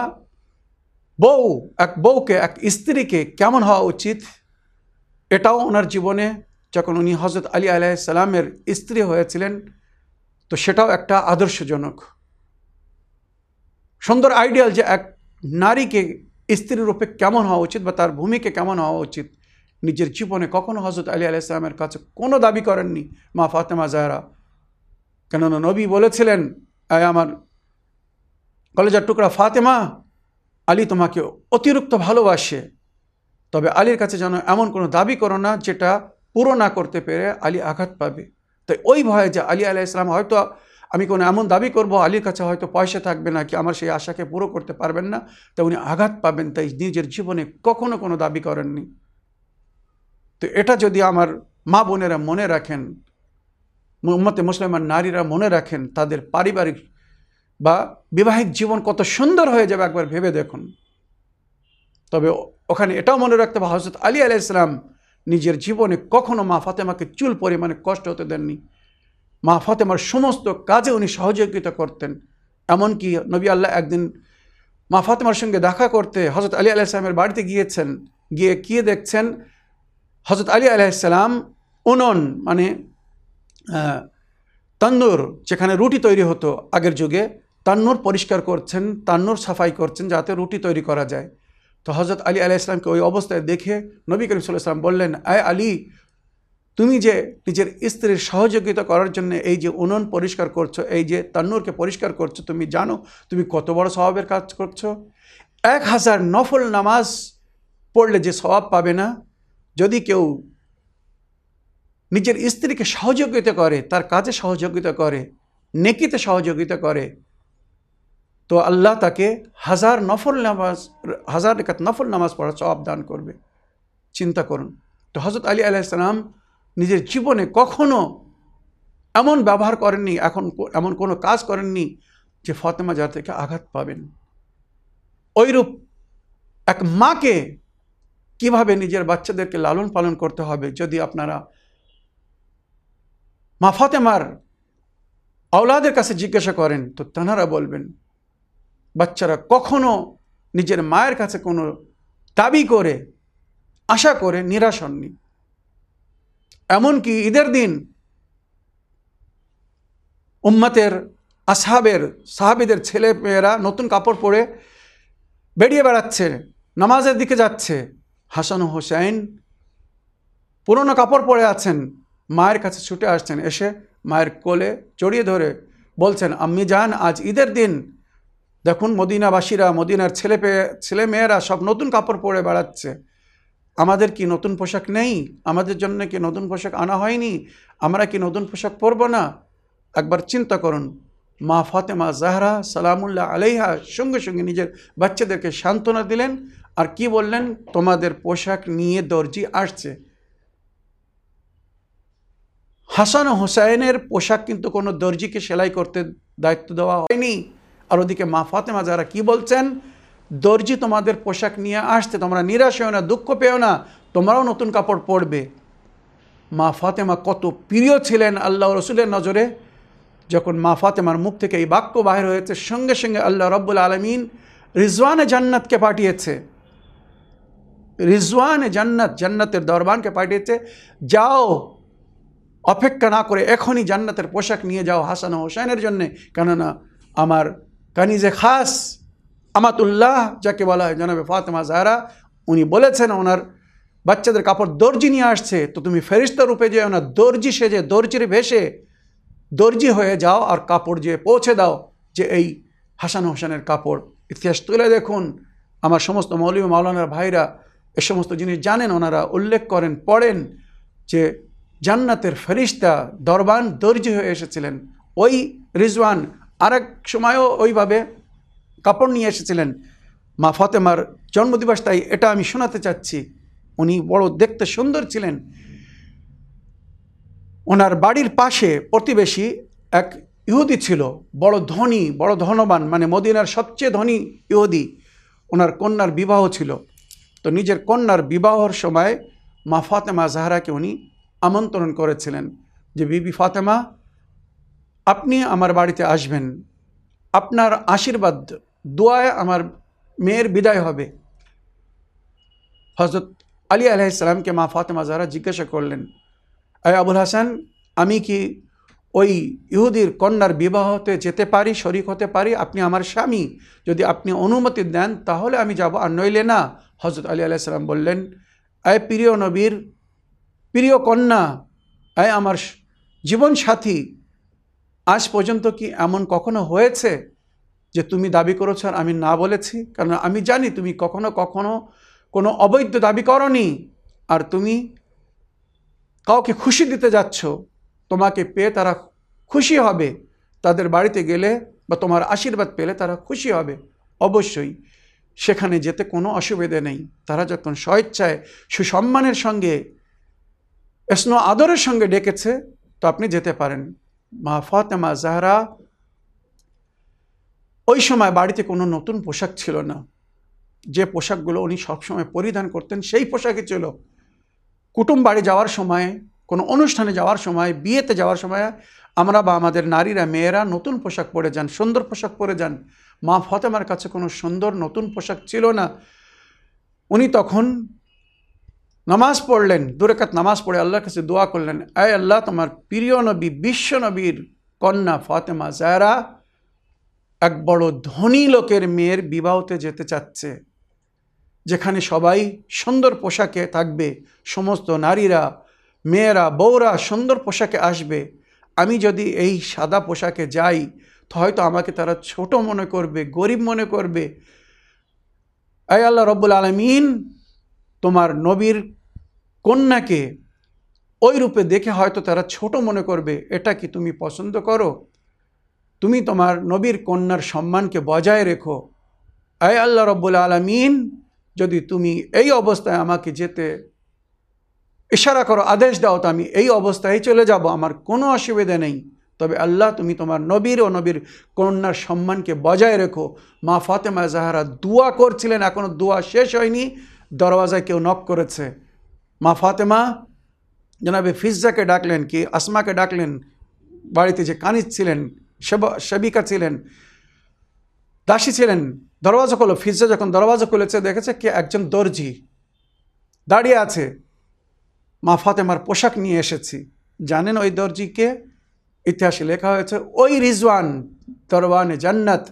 বউ এক বউকে এক স্ত্রীকে কেমন হওয়া উচিত এটাও ওনার জীবনে যখন উনি হজরত আলী আলাইসালামের স্ত্রী হয়েছিলেন তো সেটাও একটা আদর্শজনক সুন্দর আইডিয়াল যে এক নারীকে স্ত্রীর রূপে কেমন হওয়া উচিত বা তার ভূমিকে কেমন হওয়া উচিত নিজের জীবনে কখনো হজরত আলী আলাইসালামের কাছে কোনো দাবি করেননি মা ফাতেমা জাহরা কেননা নবী বলেছিলেন আয় আমার কলেজার টুকরা ফাতেমা, আলী তোমাকে অতিরিক্ত ভালোবাসে। তবে আলীর কাছে যেন এমন কোনো দাবি করো না, যেটা পুরো না করতে পেরে আলী আঘাত পাবে। তাই ওই ভয়ে যে আলী আলাহ ইসলাম হয়তো আমি কোনো এমন দাবি করব, আলীর কাছে হয়তো পয়সা থাকবে না কি আমার সেই আশাকে পুরো করতে পারবেন না, তাই উনি আঘাত পাবেন, তাই নিজের জীবনে কখনো কোনো দাবি করেননি। তো এটা যদি আমার মা বোনেরা মনে রাখেন মোহাম্মতে মুসলিমান নারীরা মনে রাখেন তাদের পারিবারিক বা বিবাহিক জীবন কত সুন্দর হয়ে যাবে একবার ভেবে দেখুন। তবে ওখানে এটাও মনে রাখতে হবে হজরত আলী আলাইসলাম নিজের জীবনে কখনো মা ফাতেমাকে চুল পরিমাণে কষ্ট হতে দেননি। মা ফাতেমার সমস্ত কাজে উনি সহযোগিতা করতেন। এমনকি নবী আল্লাহ একদিন মা ফাতেমার সঙ্গে দেখা করতে হজরত আলী আলাইসলামের বাড়িতে গিয়েছেন, গিয়ে গিয়ে দেখছেন? হজরত আলী আলাইসাল্লাম উনন মানে তান্নুর, যেখানে রুটি তৈরি হতো আগের যুগে, তান্নুর পরিষ্কার করছেন, তান্নুর সাফাই করছেন যাতে রুটি তৈরি করা যায়। তো হজরত আলী আলাহ ইসলামকে ওই অবস্থায় দেখে নবী করিম সাল্লাম বললেন, আয় আলী, তুমি যে নিজের স্ত্রীর সহযোগিতা করার জন্য এই যে উনুন পরিষ্কার করছ, এই যে তান্নুরকে পরিষ্কার করছ, তুমি জানো তুমি কত বড় স্বভাবের কাজ করছ? এক হাজার নফল নামাজ পড়লে যে স্বভাব পাবে না? যদি কেউ নিজের স্ত্রীকে সহযোগিতা করে, তার কাজে সহযোগিতা করে, নেকিতে সহযোগিতা করে। তো আল্লাহ তাকে হাজার নফল নামাজ, হাজার রেখাত নফল নামাজ পড়ার স্বভাব দান করবে। চিন্তা করুন। তো হজরত আলী আলাইসালাম নিজের জীবনে কখনো এমন ব্যবহার করেননি, এখন এমন কোনো কাজ করেননি যে ফতেমা যার থেকে আঘাত পাবেন। ওইরূপ এক মাকে কীভাবে নিজের বাচ্চাদেরকে লালন পালন করতে হবে, যদি আপনারা মা ফতেমার আওলাদের কাছে জিজ্ঞাসা করেন, তো তাঁরা বলবেন, বাচ্চারা কখনো নিজের মায়ের কাছে কোনো দাবি করে আশা করে নিরাশ হননি? এমনকি ঈদের দিন উম্মাতের আসহাবের সাহাবিদের ছেলে মেয়েরা নতুন কাপড় পরে বেরিয়ে বেড়াচ্ছে, নামাজের দিকে যাচ্ছে। হাসান হোসেন পুরনো কাপড় পরে আছেন। মায়ের কাছে ছুটে আসছেন, এসে মায়ের কোলে জড়িয়ে ধরে বলছেন, আম্মি যান, আজ ঈদের দিন। দেখুন মদিনাবাসীরা, মদিনার ছেলে পেয়ে, ছেলে মেয়েরা সব নতুন কাপড় পরে বেড়াচ্ছে। আমাদের কি নতুন পোশাক নেই? আমাদের জন্য কি নতুন পোশাক আনা হয়নি? আমরা কি নতুন পোশাক পরবো না? একবার চিন্তা করুন, মা ফাতেমা জাহরা সালামুল্লাহ আলাইহা সঙ্গে সঙ্গে নিজের বাচ্চাদেরকে সান্ত্বনা দিলেন। আর কি বললেন? তোমাদের পোশাক নিয়ে দর্জি আসছে। হাসান হোসাইনের পোশাক কিন্তু কোনো দর্জিকে সেলাই করতে দায়িত্ব দেওয়া হয়নি। আর ওদিকে মা ফাতেমা যারা কি বলছেন? দর্জি তোমাদের পোশাক নিয়ে আসতে তোমরা নিরাশ হও না, দুঃখ পেও না, তোমরাও নতুন কাপড় পরবে। মা ফাতেমা কত প্রিয় ছিলেন আল্লাহ রসুলের নজরে। যখন মা ফাতেমার মুখ থেকে এই বাক্য বাহির হয়েছে, সঙ্গে সঙ্গে আল্লাহ রব্বুল আলমিন রিজওয়ানে জান্নাতকে পাঠিয়েছে। রিজওয়ানে জান্নাত, জান্নাতের দরবানকে পাঠিয়েছে। যাও অপেক্ষা না করে এখনই জান্নাতের পোশাক নিয়ে যাও হাসান হোসেনের জন্যে। কেননা আমার কানিজে খাস আমাতুল্লাহ, যাকে বলা হয় জানাবে ফাতেমা জাহরা, উনি বলেছেন ওনার বাচ্চাদের কাপড় দর্জি নিয়ে আসছে, তো তুমি ফেরিস্তা রূপে যে ওনার দর্জি সেজে, দর্জির ভেসে দর্জি হয়ে যাও আর কাপড় যে পৌঁছে দাও যে এই হাসান হোসেনের কাপড়। ইতিহাস তুলে দেখুন, আমার সমস্ত মৌলী মাওলানার ভাইরা এ সমস্ত জিনিস জানেন, ওনারা উল্লেখ করেন, পড়েন যে জান্নাতের ফেরিস্তা দরবান দর্জি হয়ে এসেছিলেন। ওই রিজওয়ান আরেক সময়ও ওইভাবে কাপড় নিয়ে এসেছিলেন। মা ফতেমার জন্মদিবস, তাই এটা আমি শোনাতে চাচ্ছি। উনি বড় দেখতে সুন্দর ছিলেন। ওনার বাড়ির পাশে প্রতিবেশী এক ইহুদি ছিল, বড় ধনী, বড় ধনবান মানে মদিনার সবচেয়ে ধনী ইহুদি। ওনার কন্যার বিবাহ ছিল। তো নিজের কন্যার বিবাহর সময় মা ফাতেমা জাহরাকে উনি আমন্ত্রণ করেছিলেন যে, বিবি ফাতেমা, আপনি আমার বাড়িতে আসবেন। আপনার আশীর্বাদ, দোয়ায় আমার মেয়ের বিদায় হবে। হজরত আলী আলাইসালামকে মা ফাতেমা যারা জিজ্ঞাসা করলেন, আয় আবুল হাসান, আমি কি ওই ইহুদির কন্যার বিবাহতে যেতে পারি, শরিক হতে পারি? আপনি আমার স্বামী। যদি আপনি অনুমতি দেন, তাহলে আমি যাব। আর নইলে না হজরত আলী আলাইসালাম বললেন, আয় প্রিয় নবীর প্রিয় কন্যা আয় আমার জীবন সাথী, আজ পর্যন্ত কি এমন কখনো হয়েছে যে তুমি দাবি করেছ আর আমি না বলেছি? কারণ আমি জানি তুমি কখনো কখনো কোনো অবৈধ দাবি করনি আর তুমি কাউকে খুশি দিতে যাচ্ছ। তোমাকে পেয়ে তারা খুশি হবে। তাদের বাড়িতে গেলে বা তোমার আশীর্বাদ পেলে তারা খুশি হবে। অবশ্যই সেখানে যেতে কোনো অসুবিধে নেই। তারা যখন স্বেচ্ছায় সুসম্মানের সঙ্গে স্নো আদরের সঙ্গে ডেকেছে, তো আপনি যেতে পারেন। মা ফাতেমা জাহরা, ওই সময় বাড়িতে কোনো নতুন পোশাক ছিল না। যে পোশাকগুলো উনি সবসময় পরিধান করতেন, সেই পোশাকই ছিল। কুটুম বাড়ি যাওয়ার সময়, কোনো অনুষ্ঠানে যাওয়ার সময়, বিয়েতে যাওয়ার সময়, আমরা বা আমাদের নারীরা, মেয়েরা নতুন পোশাক পরে যান, সুন্দর পোশাক পরে যান। মা ফতেমার কাছে কোনো সুন্দর নতুন পোশাক ছিল না। উনি তখন নামাজ পড়লেন দুরেকাত নামাজ পড়ে আল্লাহর কাছে দোয়া করলেন আয় আল্লাহ, তোমার প্রিয় নবী, বিশ্ব নবীর কন্যা ফাতেমা জায়রা, এক বড় ধনী লোকের মেয়ের বিবাহতে যেতে চাচ্ছে, যেখানে সবাই সুন্দর পোশাকে থাকবে, সমস্ত নারীরা, মেয়েরা, বউরা সুন্দর পোশাকে আসবে, আমি যদি এই সাদা পোশাকে যাই, তো হয়তো আমাকে তারা ছোট মনে করবে, গরিব মনে করবে। আয় আল্লাহ রব্বুল আলমিন তোমার নবীর কন্যাকে ওই রূপে দেখে হয়তো তারা ছোট মনে করবে, এটা কি তুমি পছন্দ করো? তুমি তোমার নবীর কন্যার সম্মানকে বজায় রেখো। আয় আল্লাহ রব্বুল আলমিন, যদি তুমি এই অবস্থায় আমাকে যেতে ইশারা করো, আদেশ দাও তো আমি এই অবস্থায় চলে যাব, আমার কোনো অসুবিধা নেই। তবে আল্লাহ তুমি তোমার নবীর ও নবীর কন্যার সম্মানকে বজায় রেখো। মা ফাতেমা জাহারা দোয়া করছিলেন এখনও দোয়া শেষ হয়নি। দরওয়াজায় কেউ নক করেছে। মা ফাতেমা, জনাবে ফিজ্জাকে ডাকলেন কি, আসমাকে ডাকলেন, বাড়িতে যে কানিজ ছিলেন সেবিকা ছিলেন, দাসী ছিলেন, দরওয়াজা খুলো ফিজ্জা যখন দরওয়াজা খুলেছে, দেখেছে কে, একজন দর্জি দাঁড়িয়ে আছে। মা ফাতেমার পোশাক নিয়ে এসেছি। জানেন ওই দর্জিকে? ইতিহাসে লেখা হয়েছে, ওই রিজওয়ান দরওয়ানে জান্নাত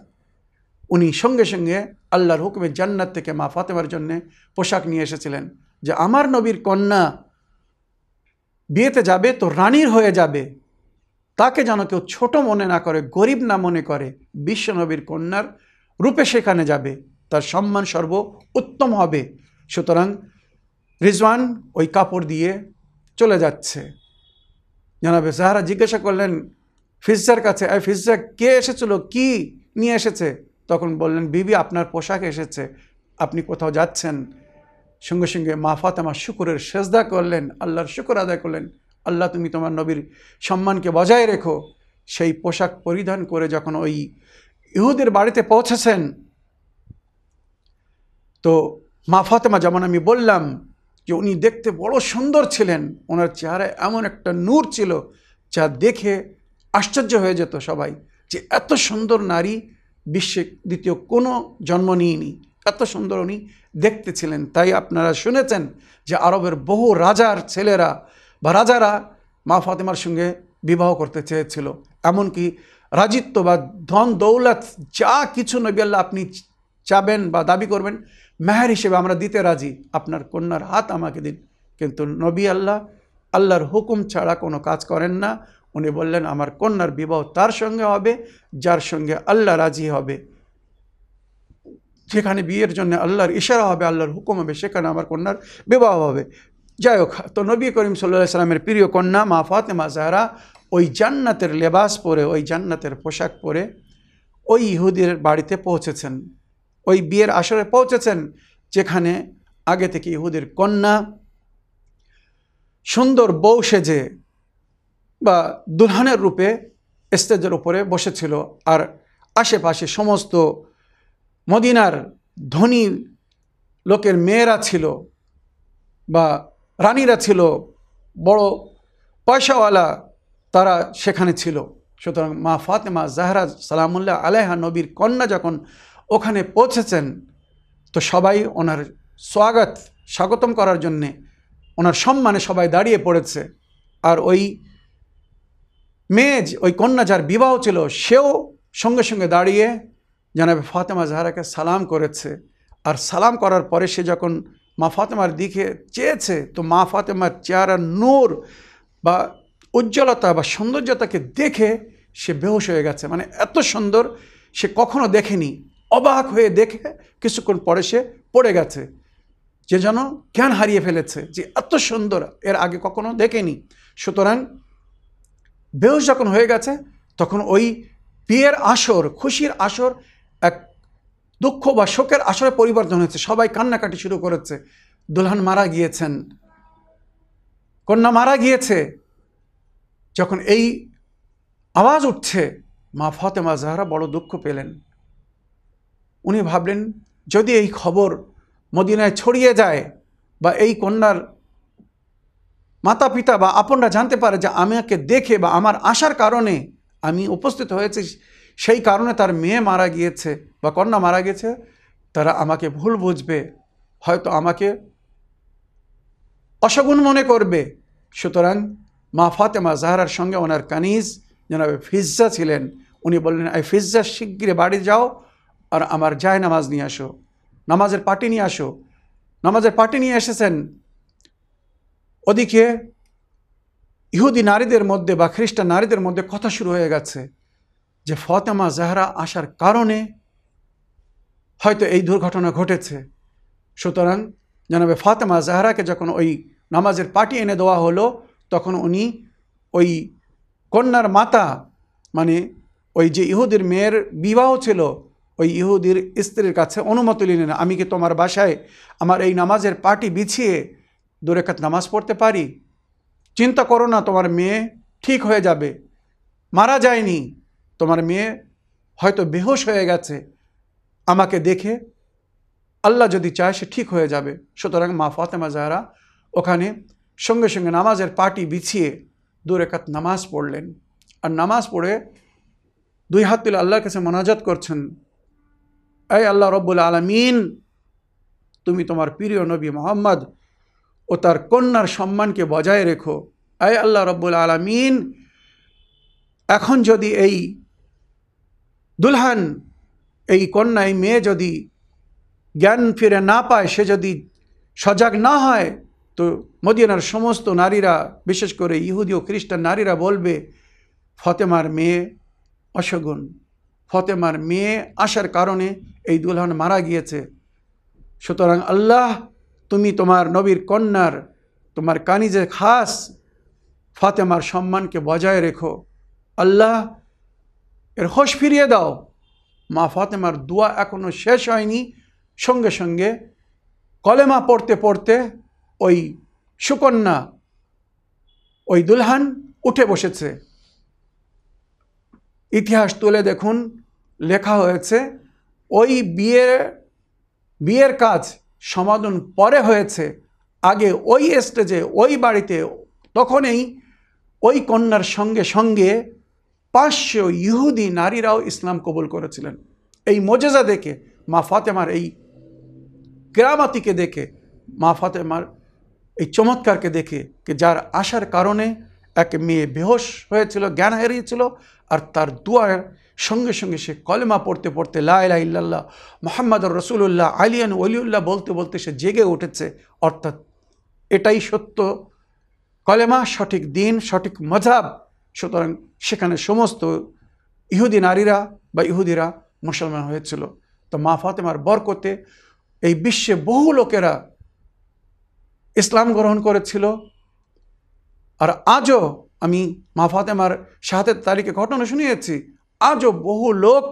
উনি সঙ্গে সঙ্গে আল্লাহর হুকুমে জান্নাত থেকে মা ফাতেমার জন্যে পোশাক নিয়ে এসেছিলেন। যে আমার নবীর কন্যা বিয়েতে যাবে তো রানীর হয়ে যাবে। তাকে যেন কেউ ছোট মনে না করে, গরিব না মনে করে বিশ্বনবীর কন্যার রূপে সেখানে যাবে। তার সম্মান সর্ব উত্তম হবে। সুতরাং রিজওয়ান ওই কাপড় দিয়ে চলে যাচ্ছে। জানাবে সাহারা জিজ্ঞাসা করলেন, ফিজ্জার কাছে ফিজ্জা কে এসেছিল? কি নিয়ে এসেছে? তখন বললেন, বিবি, আপনার পোশাক এসেছে। আপনি কোথাও যাচ্ছেন? সঙ্গে সঙ্গে মা ফাতেমা শুকুরের সেজদা করলেন, আল্লাহর শুকুর আদায় করলেন। আল্লাহ, তুমি তোমার নবীর সম্মানকে বজায় রেখো। সেই পোশাক পরিধান করে যখন ওই ইহুদের বাড়িতে পৌঁছেছেন, তো মা ফাতেমা যেমন আমি বললাম যে, উনি দেখতে বড় সুন্দর ছিলেন। ওনার চেহারায় এমন একটা নূর ছিল যা দেখে আশ্চর্য হয়ে যেত সবাই যে, এত সুন্দর নারী বিশ্বে দ্বিতীয় কোনো জন্ম নিইনি। এত সুন্দর উনি দেখতে ছিলেন তাই আপনারা শুনেছেন যে আরবের বহু রাজার ছেলেরা বা রাজারা মা ফাতেমার সঙ্গে বিবাহ করতে চেয়েছিল। এমনকি রাজিত্ব বা ধন দৌলত যা কিছু নবী আল্লাহ আপনি চাবেন বা দাবি করবেন, মেহের হিসেবে আমরা দিতে রাজি। আপনার কন্যার হাত আমাকে দিন। কিন্তু নবী আল্লাহ, আল্লাহর হুকুম ছাড়া কোনো কাজ করেন না। উনি বললেন, আমার কন্যার বিবাহ তার সঙ্গে হবে, যার সঙ্গে আল্লাহ রাজি হবে। যেখানে বিয়ের জন্য আল্লাহর ইশারা হবে, আল্লাহর হুকুম হবে, সেখানে আমার কন্যার বিবাহ হবে। যাই হোক, তো নবী করিম সাল্লা সাল্লামের প্রিয় কন্যা, মা ফাতেমা জাহরা, ওই জান্নাতের লেবাস পরে, ওই জান্নাতের পোশাক পরে, ওই ইহুদের বাড়িতে পৌঁছেছেন। ওই বিয়ের আসরে পৌঁছেছেন, যেখানে আগে থেকে ইহুদের কন্যা সুন্দর বউ সেজে বা দুলহানের রূপে স্টেজের উপরে বসেছিল আর আশেপাশে সমস্ত মদিনার ধনী লোকের মেয়েরা ছিল বা রানীরা ছিল, বড় পয়সাওয়ালা তারা সেখানে ছিল। সুতরাং মা ফাতেমা জাহরা সালামুল্লাহ আলাইহা নবীর কন্যা যখন ওখানে পৌঁছেছেন, তো সবাই ওনার স্বাগত, স্বাগতম করার জন্যে ওনার সম্মানে সবাই দাঁড়িয়ে পড়েছে। আর ওই মেয়ে ওই কন্যা যার বিবাহ ছিল, সেও সঙ্গে সঙ্গে দাঁড়িয়ে জানাবে, ফাতেমা জাহারাকে সালাম করেছে। আর সালাম করার পরে সে যখন মা ফাতেমার দিকে চেয়েছে, তো মা ফাতেমার চেহারার নূর বা উজ্জ্বলতা বা সৌন্দর্যতাকে দেখে সে বেহোশ হয়ে গেছে। মানে এত সুন্দর সে কখনো দেখেনি। অবাক হয়ে দেখে কিছুক্ষণ পরে সে পড়ে গেছে। যে যেন জ্ঞান হারিয়ে ফেলেছে যে এত সুন্দর, এর আগে কখনো দেখেনি। সুতরাং বেহুশ যখন হয়ে গেছে, তখন ওই বিয়ের আসর, খুশির আসর, এক দুঃখ বা শোকের আসরে পরিবর্তন হয়েছে। সবাই কান্নাকাটি শুরু করেছে। দুলহান মারা গিয়েছেন। কন্যা মারা গিয়েছে। যখন এই আওয়াজ উঠছে, মা ফতেমা জাহারা বড় দুঃখ পেলেন। উনি ভাবলেন, যদি এই খবর মদিনায় ছড়িয়ে যায় বা এই কন্যার মাতা পিতা বা আপনরা জানতে পারে যে আমাকে দেখে বা আমার আসার কারণে আমি উপস্থিত হয়েছি, সেই কারণে তার মেয়ে মারা গিয়েছে বা কন্যা মারা গেছে, তারা আমাকে ভুল বুঝবে, হয়তো আমাকে অশগুন মনে করবে। সুতরাং মা ফাতেমা জাহারার সঙ্গে ওনার কানিজ যেনাবে ফিজ্জা ছিলেন। উনি বললেন, এই ফিজ্জা শিগগিরে বাড়ি যাও আর আমার যায় নামাজ নিয়ে আসো, নামাজের পার্টি নিয়ে আসো। নামাজের পার্টি নিয়ে এসেছেন। ওদিকে ইহুদি নারীদের মধ্যে বা খ্রিস্টান নারীদের মধ্যে কথা শুরু হয়ে গেছে যে ফতেমা জাহরা আসার কারণে হয়তো এই দুর্ঘটনা ঘটেছে। সুতরাং জানাবে ফাতেমা জাহরাকে যখন ওই নামাজের পার্টি এনে দেওয়া হলো, তখন উনি ওই কন্যার মাতা মানে ওই যে ইহুদির মেয়ের বিবাহ ছিল, ওই ইহুদির স্ত্রীর কাছে অনুমতি নিলেন, আমি কি তোমার বাসায় আমার এই নামাজের পার্টি বিছিয়ে দুরেকাত নামাজ পড়তে পারি? চিন্তা করো না, তোমার মেয়ে ঠিক হয়ে যাবে। মারা যায়নি। তোমার মেয়ে হয়তো বেহোশ হয়ে গেছে। আমাকে দেখে আল্লাহ যদি চায় সে ঠিক হয়ে যাবে। সুতরাং মা ফাতেমা জাহরা ওখানে সঙ্গে সঙ্গে নামাজের পার্টি বিছিয়ে দুরেকাত নামাজ পড়লেন। আর নামাজ পড়ে দুই হাত তুলে আল্লাহর কাছে মোনাজাত করছেন। এই আল্লাহ রব্বুল আলমিন, তুমি তোমার প্রিয় নবী মোহাম্মদ ও তার কন্যার সম্মানকে বজায় রেখো। এই আল্লাহ রব্বুল আলমিন, এখন যদি এই দুলহান, এই কন্যা এই মেয়ে যদি জ্ঞান ফিরে না পায়, সে যদি সজাগ না হয়, তো মদিনার সমস্ত নারীরা, বিশেষ করে ইহুদি ও খ্রিস্টান নারীরা বলবে, ফতেমার মেয়ে অশগুন ফতেমার মেয়ে আসার কারণে এই দুলহান মারা গিয়েছে। সুতরাং আল্লাহ তুমি তোমার নবীর কন্যার, তোমার কানিজে খাস ফাতেমার সম্মানকে বজায় রেখো। আল্লাহ এর হোশ ফিরিয়ে দাও। মা ফাতেমার দোয়া এখনও শেষ হয়নি। সঙ্গে সঙ্গে কলেমা পড়তে পড়তে ওই সুকন্যা, ওই দুলহান উঠে বসেছে। ইতিহাস তুলে দেখুন, লেখা হয়েছে, ওই বিয়ে বিয়ের কাজ সমাধান পরে হয়েছে, আগে ওই স্টেজে ওই বাড়িতে, তখনই ওই কন্যার সঙ্গে সঙ্গে পাঁচশো ইহুদি নারীরাও ইসলাম কবুল করেছিলেন। এই মজেজা দেখে মা ফাতেমার এই কেরামাতিকে দেখে, মা ফাতেমার এই চমৎকারকে দেখে যে যার আসার কারণে এক মেয়ে বেহোশ হয়েছিল, জ্ঞান হারিয়েছিল আর তার দুয়ার সঙ্গে সঙ্গে সে কলেমা পড়তে পড়তে লাইলা ইল্লাল্লাহ মোহাম্মদ রসুল্লাহ আলিয়ান ওলিউল্লাহ বলতে বলতে সে জেগে উঠেছে। অর্থাৎ এটাই সত্য। কলেমা সঠিক দিন, সঠিক মজাব সুতরাং সেখানে সমস্ত ইহুদি নারীরা বা ইহুদিরা মুসলমান হয়েছিল। তো মা ফাতেমার বরকতে এই বিশ্বে বহু লোকেরা ইসলাম গ্রহণ করেছিল। আর আজও আমি মা ফাতেমার শাহাদের তারিখে ঘটনা শুনিয়েছি। আজও বহু লোক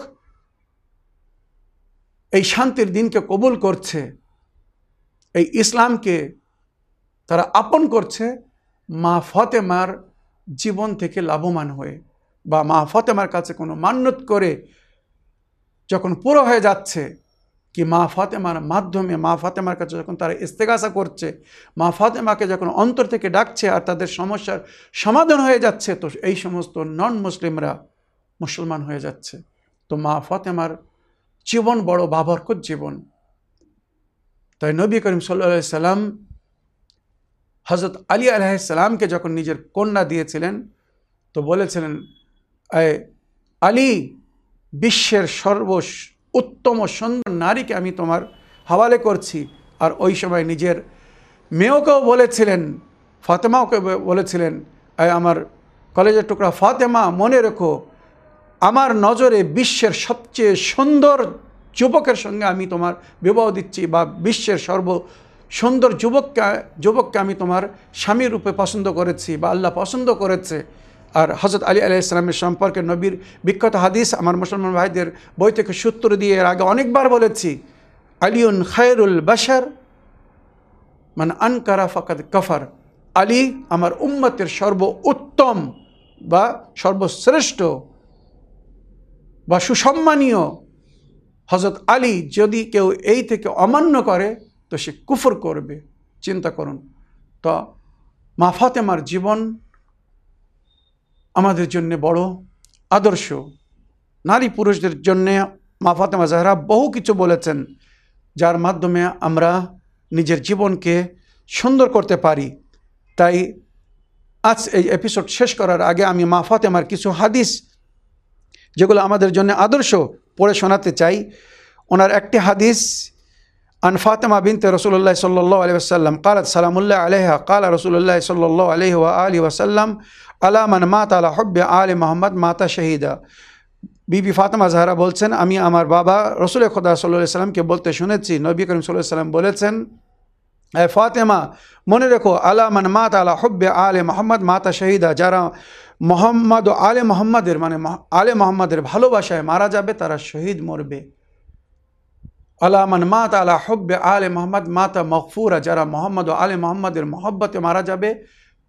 এই শান্তির দিনকে কবুল করছে, এই ইসলামকে তারা আপন করছে মা ফতেমার জীবন থেকে লাভবান হয়ে বা মা ফতেমার কাছে কোনো মান্যত করে যখন পুরো হয়ে যাচ্ছে কি মা ফাতেমার মাধ্যমে, মা ফাতেমার কাছে যখন তারা ইস্তেগাসা করছে, মা ফাতেমাকে যখন অন্তর থেকে ডাকছে আর তাদের সমস্যার সমাধান হয়ে যাচ্ছে, তো এই সমস্ত নন মুসলিমরা মুসলমান হয়ে যাচ্ছে। তো মা ফাতেমার জীবন বড় বাবরকত জীবন। তাই নবী করিম সাল্লা সাল্লাম হজরত আলী আলাইসাল্লামকে যখন নিজের কন্যা দিয়েছিলেন, তো বলেছিলেন আলী, বিশ্বের সর্ব উত্তম সুন্দর নারীকে আমি তোমার হাওয়ালে করছি। আর ওই সময় নিজের মেয়েকেও বলেছিলেন, ফাতেমাওকে বলেছিলেন আমার কলেজের টুকরা ফাতেমা, মনে রেখো আমার নজরে বিশ্বের সবচেয়ে সুন্দর যুবকের সঙ্গে আমি তোমার বিবাহ দিচ্ছি বা বিশ্বের সর্ব সুন্দর যুবককে যুবককে আমি তোমার স্বামী রূপে পছন্দ করেছি বা আল্লাহ পছন্দ করেছে। আর হজরত আলী আলাহ ইসলামের সম্পর্কে নবীর বিখ্যাত হাদিস আমার মুসলমান ভাইদের বই থেকে সূত্র দিয়ে এর আগে অনেকবার বলেছি, আলিউন খায়রুল বাসার মানে আনকারা ফকাত কফার। আলী আমার উম্মতের সর্ব উত্তম বা সর্বশ্রেষ্ঠ বা সুসম্মানীয় হজরত আলী যদি কেউ এই থেকে অমান্য করে, তো সে কুফর করবে। চিন্তা করুন। তো মা ফাতেমার জীবন আমাদের জন্য বড় আদর্শ। নারী পুরুষদের জন্যে মা ফাতেমা জাহরা বহু কিছু বলেছেন, যার মাধ্যমে আমরা নিজের জীবনকে সুন্দর করতে পারি। তাই আজ এই এপিসোড শেষ করার আগে আমি মা ফাতেমার কিছু হাদিস যেগুলো আমাদের জন্য আদর্শ পড়ে শোনাতে চাই ওনার একটি হাদিস عن فاطمة بنت رسول الله صلى الله عليه وسلم قالت سلام الله عليها قال رسول الله صلى الله عليه وآله وسلم ألا من مات على حب آل محمد مات شهيدا বিবি ফাতেমা জাহরা বলছেন আমি আমার বাবা রসুল খোদা সাল্লাহ সাল্লামকে বলতে শুনেছি নবী করিম সাল্লাহ সাল্লাম বলেছেন এ ফাতেমা মনে রেখো আলা মান মাত আলা হব্বে আলে মোহাম্মদ মাতা শহীদা যারা মোহাম্মদ ও আলে মোহাম্মদের মানে আলে মোহাম্মদের ভালোবাসায় মারা যাবে, তারা শহীদ মরবে। আলা মান মাত আলা হব্বে আলে মোহাম্মদ, মাতা মকফুরা যারা মোহাম্মদ ও আলে মোহাম্মদের মহব্বতে মারা যাবে,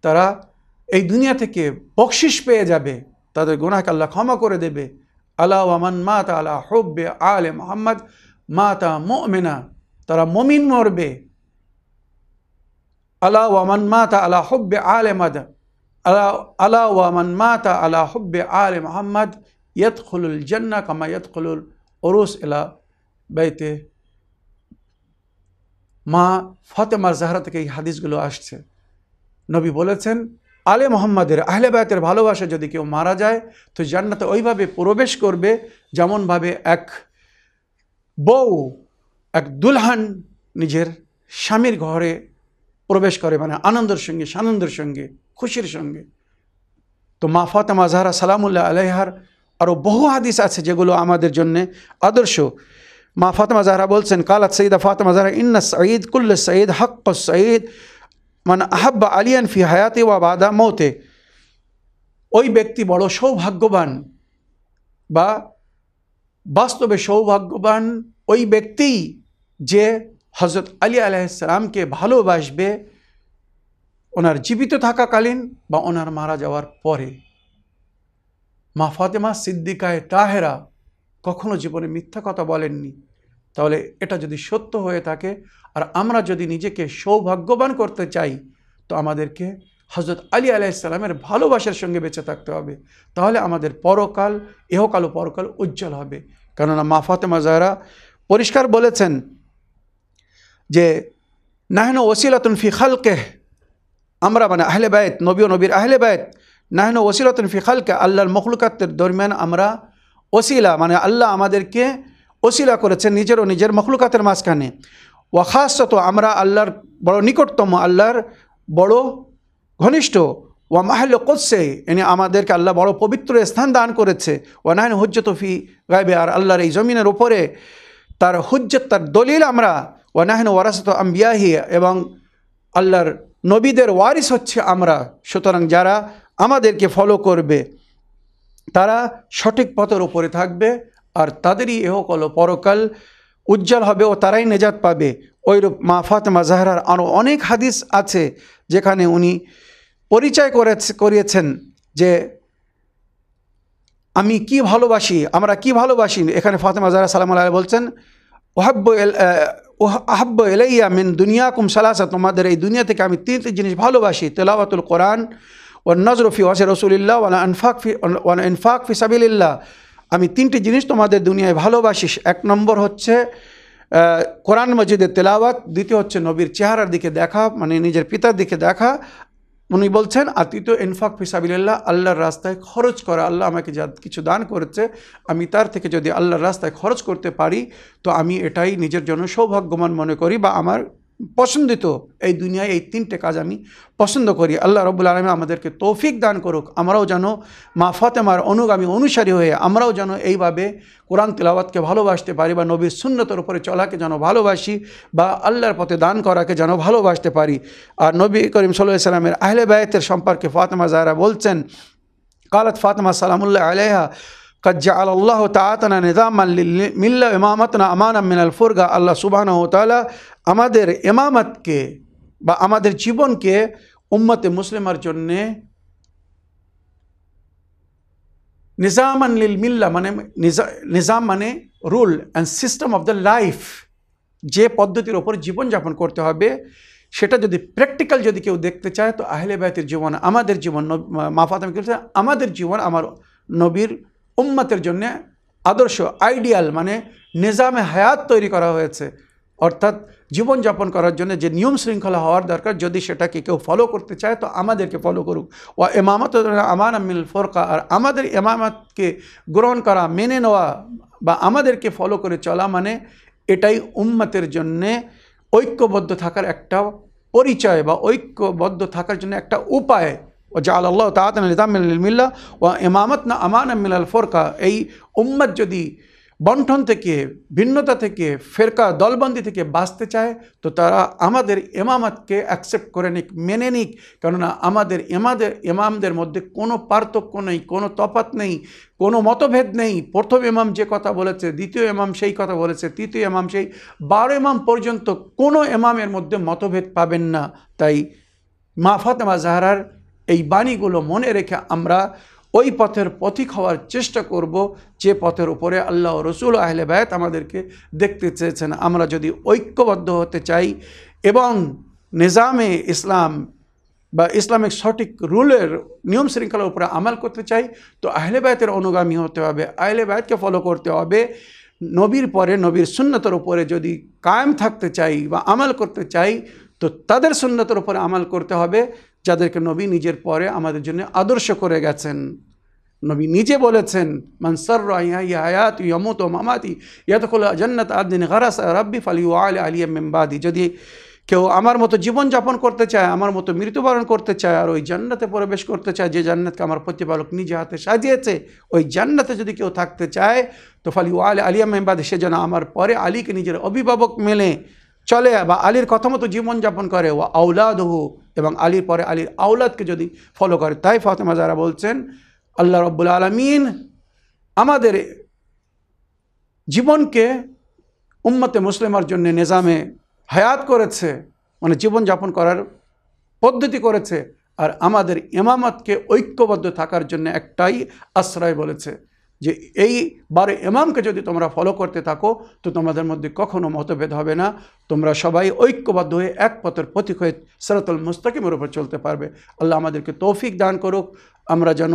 তারা এই দুনিয়া থেকে বকশিস পেয়ে যাবে, তাদের গুনাহকে আল্লাহ ক্ষমা করে দেবে। আলা ওয়ামান মাতা আলা হব্বে আলে মোহাম্মদ, মাতা মোমেনা, তারা মমিন মরবে। আলা ওয়ামান মাতা আলা হব্বে আলে মাদ আলা আলা ওয়ামান মাতা আলা হব্বে আলে মোহাম্মদ ইয়তখুলুল জান্না কামা ইয়তখুলুল ওরুস ইলা বাইতে। মা ফাতেমার জাহরা থেকে এই হাদিসগুলো আসছে। নবী বলেছেন, আলে মোহাম্মদের, আহলে বায়তের ভালোবাসা যদি কেউ মারা যায়, তো জান্নাতে ওইভাবে প্রবেশ করবে যেমনভাবে এক বউ, এক দুলহান নিজের স্বামীর ঘরে প্রবেশ করে মানে আনন্দের সঙ্গে, সানন্দের সঙ্গে, খুশির সঙ্গে। তো মা ফাতেমা জাহরা সালামুল্লাহ আলাইহার আরও বহু হাদিস আছে যেগুলো আমাদের জন্যে আদর্শ। মা ফাতেমা জাহরা বলছেন, কালাত সঈদা ফাতেমা জাহরা, ইন্না সঈদ কুল্ল সঈদ হক সঈদ মানে আহাব্বা আলিয়ান ফি হায়াতে ওয়া বাদা মৌতে। ওই ব্যক্তি বড় সৌভাগ্যবান বা বাস্তবে সৌভাগ্যবান ওই ব্যক্তি যে হজরত আলী আলাইসালামকে ভালোবাসবে ওনার জীবিত থাকাকালীন বা ওনার মারা যাওয়ার পরে। মা ফাতেমা সিদ্দিকায় তাহেরা কখনো জীবনে মিথ্যা কথা বলেননি। তাহলে এটা যদি সত্য হয়ে থাকে আর আমরা যদি নিজেকে সৌভাগ্যবান করতে চাই, তো আমাদেরকে হজরত আলী আলাইসাল্লামের ভালোবাসার সঙ্গে বেঁচে থাকতে হবে। তাহলে আমাদের পরকাল, ইহকাল ও পরকাল উজ্জ্বল হবে। কেননা মা ফাতেমা জাহরা পরিষ্কার বলেছেন যে নাহন ওসিলাতুন ফি খালকে আমরা মানে আহলে বায়ত নবী ও নবীর আহলে বায়ত নাহন ওসিলাতুন ফি খালকে আল্লাহর মখলুকাতের দরমিয়ান আমরা ওসিলা মানে আল্লাহ আমাদেরকে ওসিলা করেছেন নিজের ও নিজের মখলুকাতের মাঝখানে। ওয়াখাসত আমরা আল্লাহর বড় নিকটতম, আল্লাহর বড় ঘনিষ্ঠ, ওয়া মাহল কোৎসে এনে আমাদেরকে আল্লাহ বড় পবিত্র স্থান দান করেছে। ও নাহন হুজ্জত ফি গাইবে আর আল্লাহর এই জমিনের ওপরে তার হুজ্জত, তার দলিল আমরা ওয়া নাহন ওয়ারাসত আম্বিয়াহি, এবং আল্লাহর নবীদের ওয়ারিস হচ্ছে আমরা। সুতরাং যারা আমাদেরকে ফলো করবে, তারা সঠিক পথের উপরে থাকবে, আর তাদেরই এহকল পরকাল উজ্জ্বল হবে ও তারাই নেজাত পাবে। ওইরূপ মা ফাতেমা জাহরার আরও অনেক হাদিস আছে, যেখানে উনি পরিচয় করেছে, করিয়েছেন যে, আমি কি ভালোবাসি? আমরা কি ভালোবাসি? এখানে ফাতেমা জাহরা সালাম আল্লাহ বলছেন, ওহাব্ব এল আহাব্ব এলাইয়া মিন দুনিয়া কুম সালাসা তোমাদের এই দুনিয়া থেকে আমি তিনটি জিনিস ভালোবাসি, তেলাওয়াতুল কোরআন ও নজরফি ওয়াসে রসুলিল্লাহ ওয়ালা আনফাক ফি ওয়ালা ইনফাক ফি সাবিল্লাহ আমি তিনটি জিনিস তোমাদের দুনিয়ায় ভালোবাসি। এক নম্বর হচ্ছে কোরআন মজিদের তেলাওয়াত। দ্বিতীয় হচ্ছে নবীর চেহারার দিকে দেখা মানে নিজের পিতার দিকে দেখা। উনি বলছেন আর তৃতীয় ইনফাক ফিসাবিল্লাহ আল্লাহর রাস্তায় খরচ করা, আল্লাহ আমাকে যা কিছু দান করেছে, আমি তার থেকে যদি আল্লাহর রাস্তায় খরচ করতে পারি, তো আমি এটাই নিজের জন্য সৌভাগ্যবান মনে করি বা আমার পছন্দিত এই দুনিয়ায় এই তিনটে কাজ আমি পছন্দ করি। আল্লাহ রবুল আলমী আমাদেরকে তৌফিক দান করুক। আমরাও যেন মা ফতেমার অনুগামী অনুসারী হয়ে আমরাও যেন এইভাবে কোরআন তিলাওয়াতকে ভালোবাসতে পারি বা নবীর সুন্নতর উপরে চলাকে যেন ভালোবাসি বা আল্লাহর পথে দান করাকে যেন ভালোবাসতে পারি। আর নবী করিম সাল্লাহ সাল্লামের আহলে বায়তের সম্পর্কে ফাতেমা জায়রা বলছেন, কালাত ফাতেমা সালামুল্লাহ আলেহা কজ্জা আল্লাহ তাতনা নিজামান মিল্লা ইমামতনা আমানা মিনাল ফুরগা আল্লাহ সুবাহন তালা আমাদের ইমামতকে বা আমাদের জীবনকে উম্মতে মুসলিমার জন্যে নিজাম লিল মিল্লা মানে নিজাম মানে rule and system of the life যে পদ্ধতির ওপর জীবনযাপন করতে হবে, সেটা যদি প্র্যাকটিক্যাল যদি কেউ দেখতে চায়, তো আহলে বায়তের জীবন, আমাদের জীবন মাফাতামি আমাদের জীবন আমার নবীর উম্মতের জন্য আদর্শ আইডিয়াল মানে নিজামে হায়াত তৈরি করা হয়েছে। অর্থাৎ জীবনযাপন করার জন্য যে নিয়ম শৃঙ্খলা হওয়ার দরকার, যদি সেটাকে কেউ ফলো করতে চায়, তো আমাদেরকে ফলো করুক। ও এমামত আমান আমিল ফোরকা, আর আমাদের এমামতকে গ্রহণ করা, মেনে নেওয়া বা আমাদেরকে ফলো করে চলা মানে এটাই উম্মতের জন্যে ঐক্যবদ্ধ থাকার একটা পরিচয় বা ঐক্যবদ্ধ থাকার জন্য একটা উপায়। জাল আল্লাহ তাআতান মিল্লা ও ইমামত না আমান মিলাল ফোরকা এই উম্মত যদি বন্ঠন থেকে, ভিন্নতা থেকে, ফেরকা দলবন্দি থেকে বাঁচতে চায়, তো তারা আমাদের এমামতকে অ্যাকসেপ্ট করে নিক, মেনে নিক। কেননা আমাদের এমাদের এমামদের মধ্যে কোনো পার্থক্য নেই, কোনো তফাত নেই, কোনো মতভেদ নেই। প্রথম এমাম যে কথা বলেছে, দ্বিতীয় এমাম সেই কথা বলেছে, তৃতীয় এমাম সেই। বারো এমাম পর্যন্ত কোনো এমামের মধ্যে মতভেদ পাবেন না। তাই মা ফাতেমা জাহরার এই বাণীগুলো মনে রেখে আমরা ওই পথের পথিক হওয়ার চেষ্টা করব, যে পথের উপরে আল্লাহ রসুল আহলে বায়াত আমাদেরকে দেখতে চেয়েছেন। আমরা যদি ঐক্যবদ্ধ হতে চাই এবং নিজামে ইসলাম বা ইসলামিক সঠিক রুলের নিয়ম শৃঙ্খলার উপরে আমাল করতে চাই, তো আহলে বায়াতের অনুগামী হতে হবে। আহলে বায়াতকে ফলো করতে হবে। নবীর পরে, নবীর সুন্নতের উপরে যদি কায়েম থাকতে চাই বা আমাল করতে চাই, তো তাদের সুন্নতের উপরে আমাল করতে হবে। যাদেরকে নবী নিজের পরে আমাদের জন্য আদর্শ করে গেছেন। নবী নিজে বলেছেন মানসর হায়াত ইয়মত মামাতি ইয়াতকুল জন্নত আদিন গরাস রব্বি ফালি আল আলিয়া মেম্বাদি যদি কেউ আমার মতো জীবনযাপন করতে চায়, আমার মতো মৃত্যুবরণ করতে চায় আর ওই জান্নাতে প্রবেশ করতে চায়, যে জান্নাতকে আমার প্রতিপালক নিজে হাতে সাজিয়েছে, ওই জান্নাতে যদি কেউ থাকতে চায়, তো ফালি আল আলিয়া মেম্বাদি সে যেন আমার পরে আলীকে নিজের অভিভাবক মেলে চলে, বা আলীর কথা মতো জীবনযাপন করে ও আউলাদ হু এবং আলীর পরে আলীর আউলাদকে যদি ফলো করে। তাই ফাতেমা যারা বলছেন, আল্লাহ রব্বুল আলমিন আমাদের জীবনকে উম্মতে মুসলিমার জন্য নিজামে হায়াত করেছে মানে জীবনযাপন করার পদ্ধতি করেছে, আর আমাদের ইমামতকে ঐক্যবদ্ধ থাকার জন্য একটাই আশ্রয় বলেছে। যে এই বারে ইমামকে যদি তোমরা ফলো করতে থাকো, তো তোমাদের মধ্যে কখনো মতভেদ হবে না। তোমরা সবাই ঐক্যবদ্ধ হয়ে এক পথের পথিক হয়ে সেরাতুল মুস্তাকিমের উপর চলতে পারবে। আল্লাহ আমাদেরকে তৌফিক দান করুক। আমরা যেন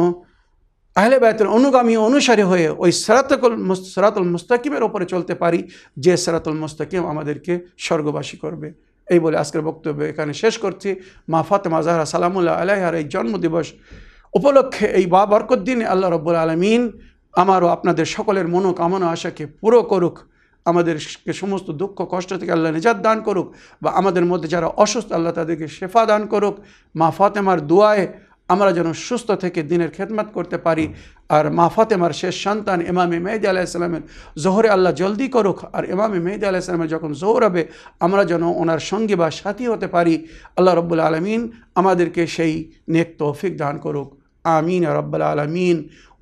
আহলে বায়তের অনুগামী অনুসারী হয়ে ওই সেরাতুল সরাতুল মুস্তাকিমের ওপরে চলতে পারি, যে সরাতুল মুস্তাকিম আমাদেরকে স্বর্গবাসী করবে। এই বলে আজকের বক্তব্য এখানে শেষ করছি। মা ফাতেমা জাহরা সালামুল্লাহ আলাইহার এই জন্মদিবস উপলক্ষে এই বা বরকত আল্লাহ রব্বুল আলমিন আমারও আপনাদের সকলের মনোকামনা, আশাকে পুরো করুক। আমাদেরকে সমস্ত দুঃখ, কষ্ট থেকে আল্লাহ নিজাত দান করুক বা আমাদের মধ্যে যারা অসুস্থ, আল্লাহ তাদেরকে শেফা দান করুক। মা ফাতেমার দোয়ায় আমরা যেন সুস্থ থেকে দিনের খেদমত করতে পারি। আর মা ফাতেমার শেষ সন্তান ইমামে মেহদি আলাইসালামের জোহরে আল্লাহ জলদি করুক। আর ইমামে মেহদি আলাইসালামের যখন জোহর হবে, আমরা যেন ওনার সঙ্গী বা সাথী হতে পারি। আল্লাহ রব্বুল আলমিন আমাদেরকে সেই নেক তৌফিক দান করুক। আমিন রব্বুল আলমিন।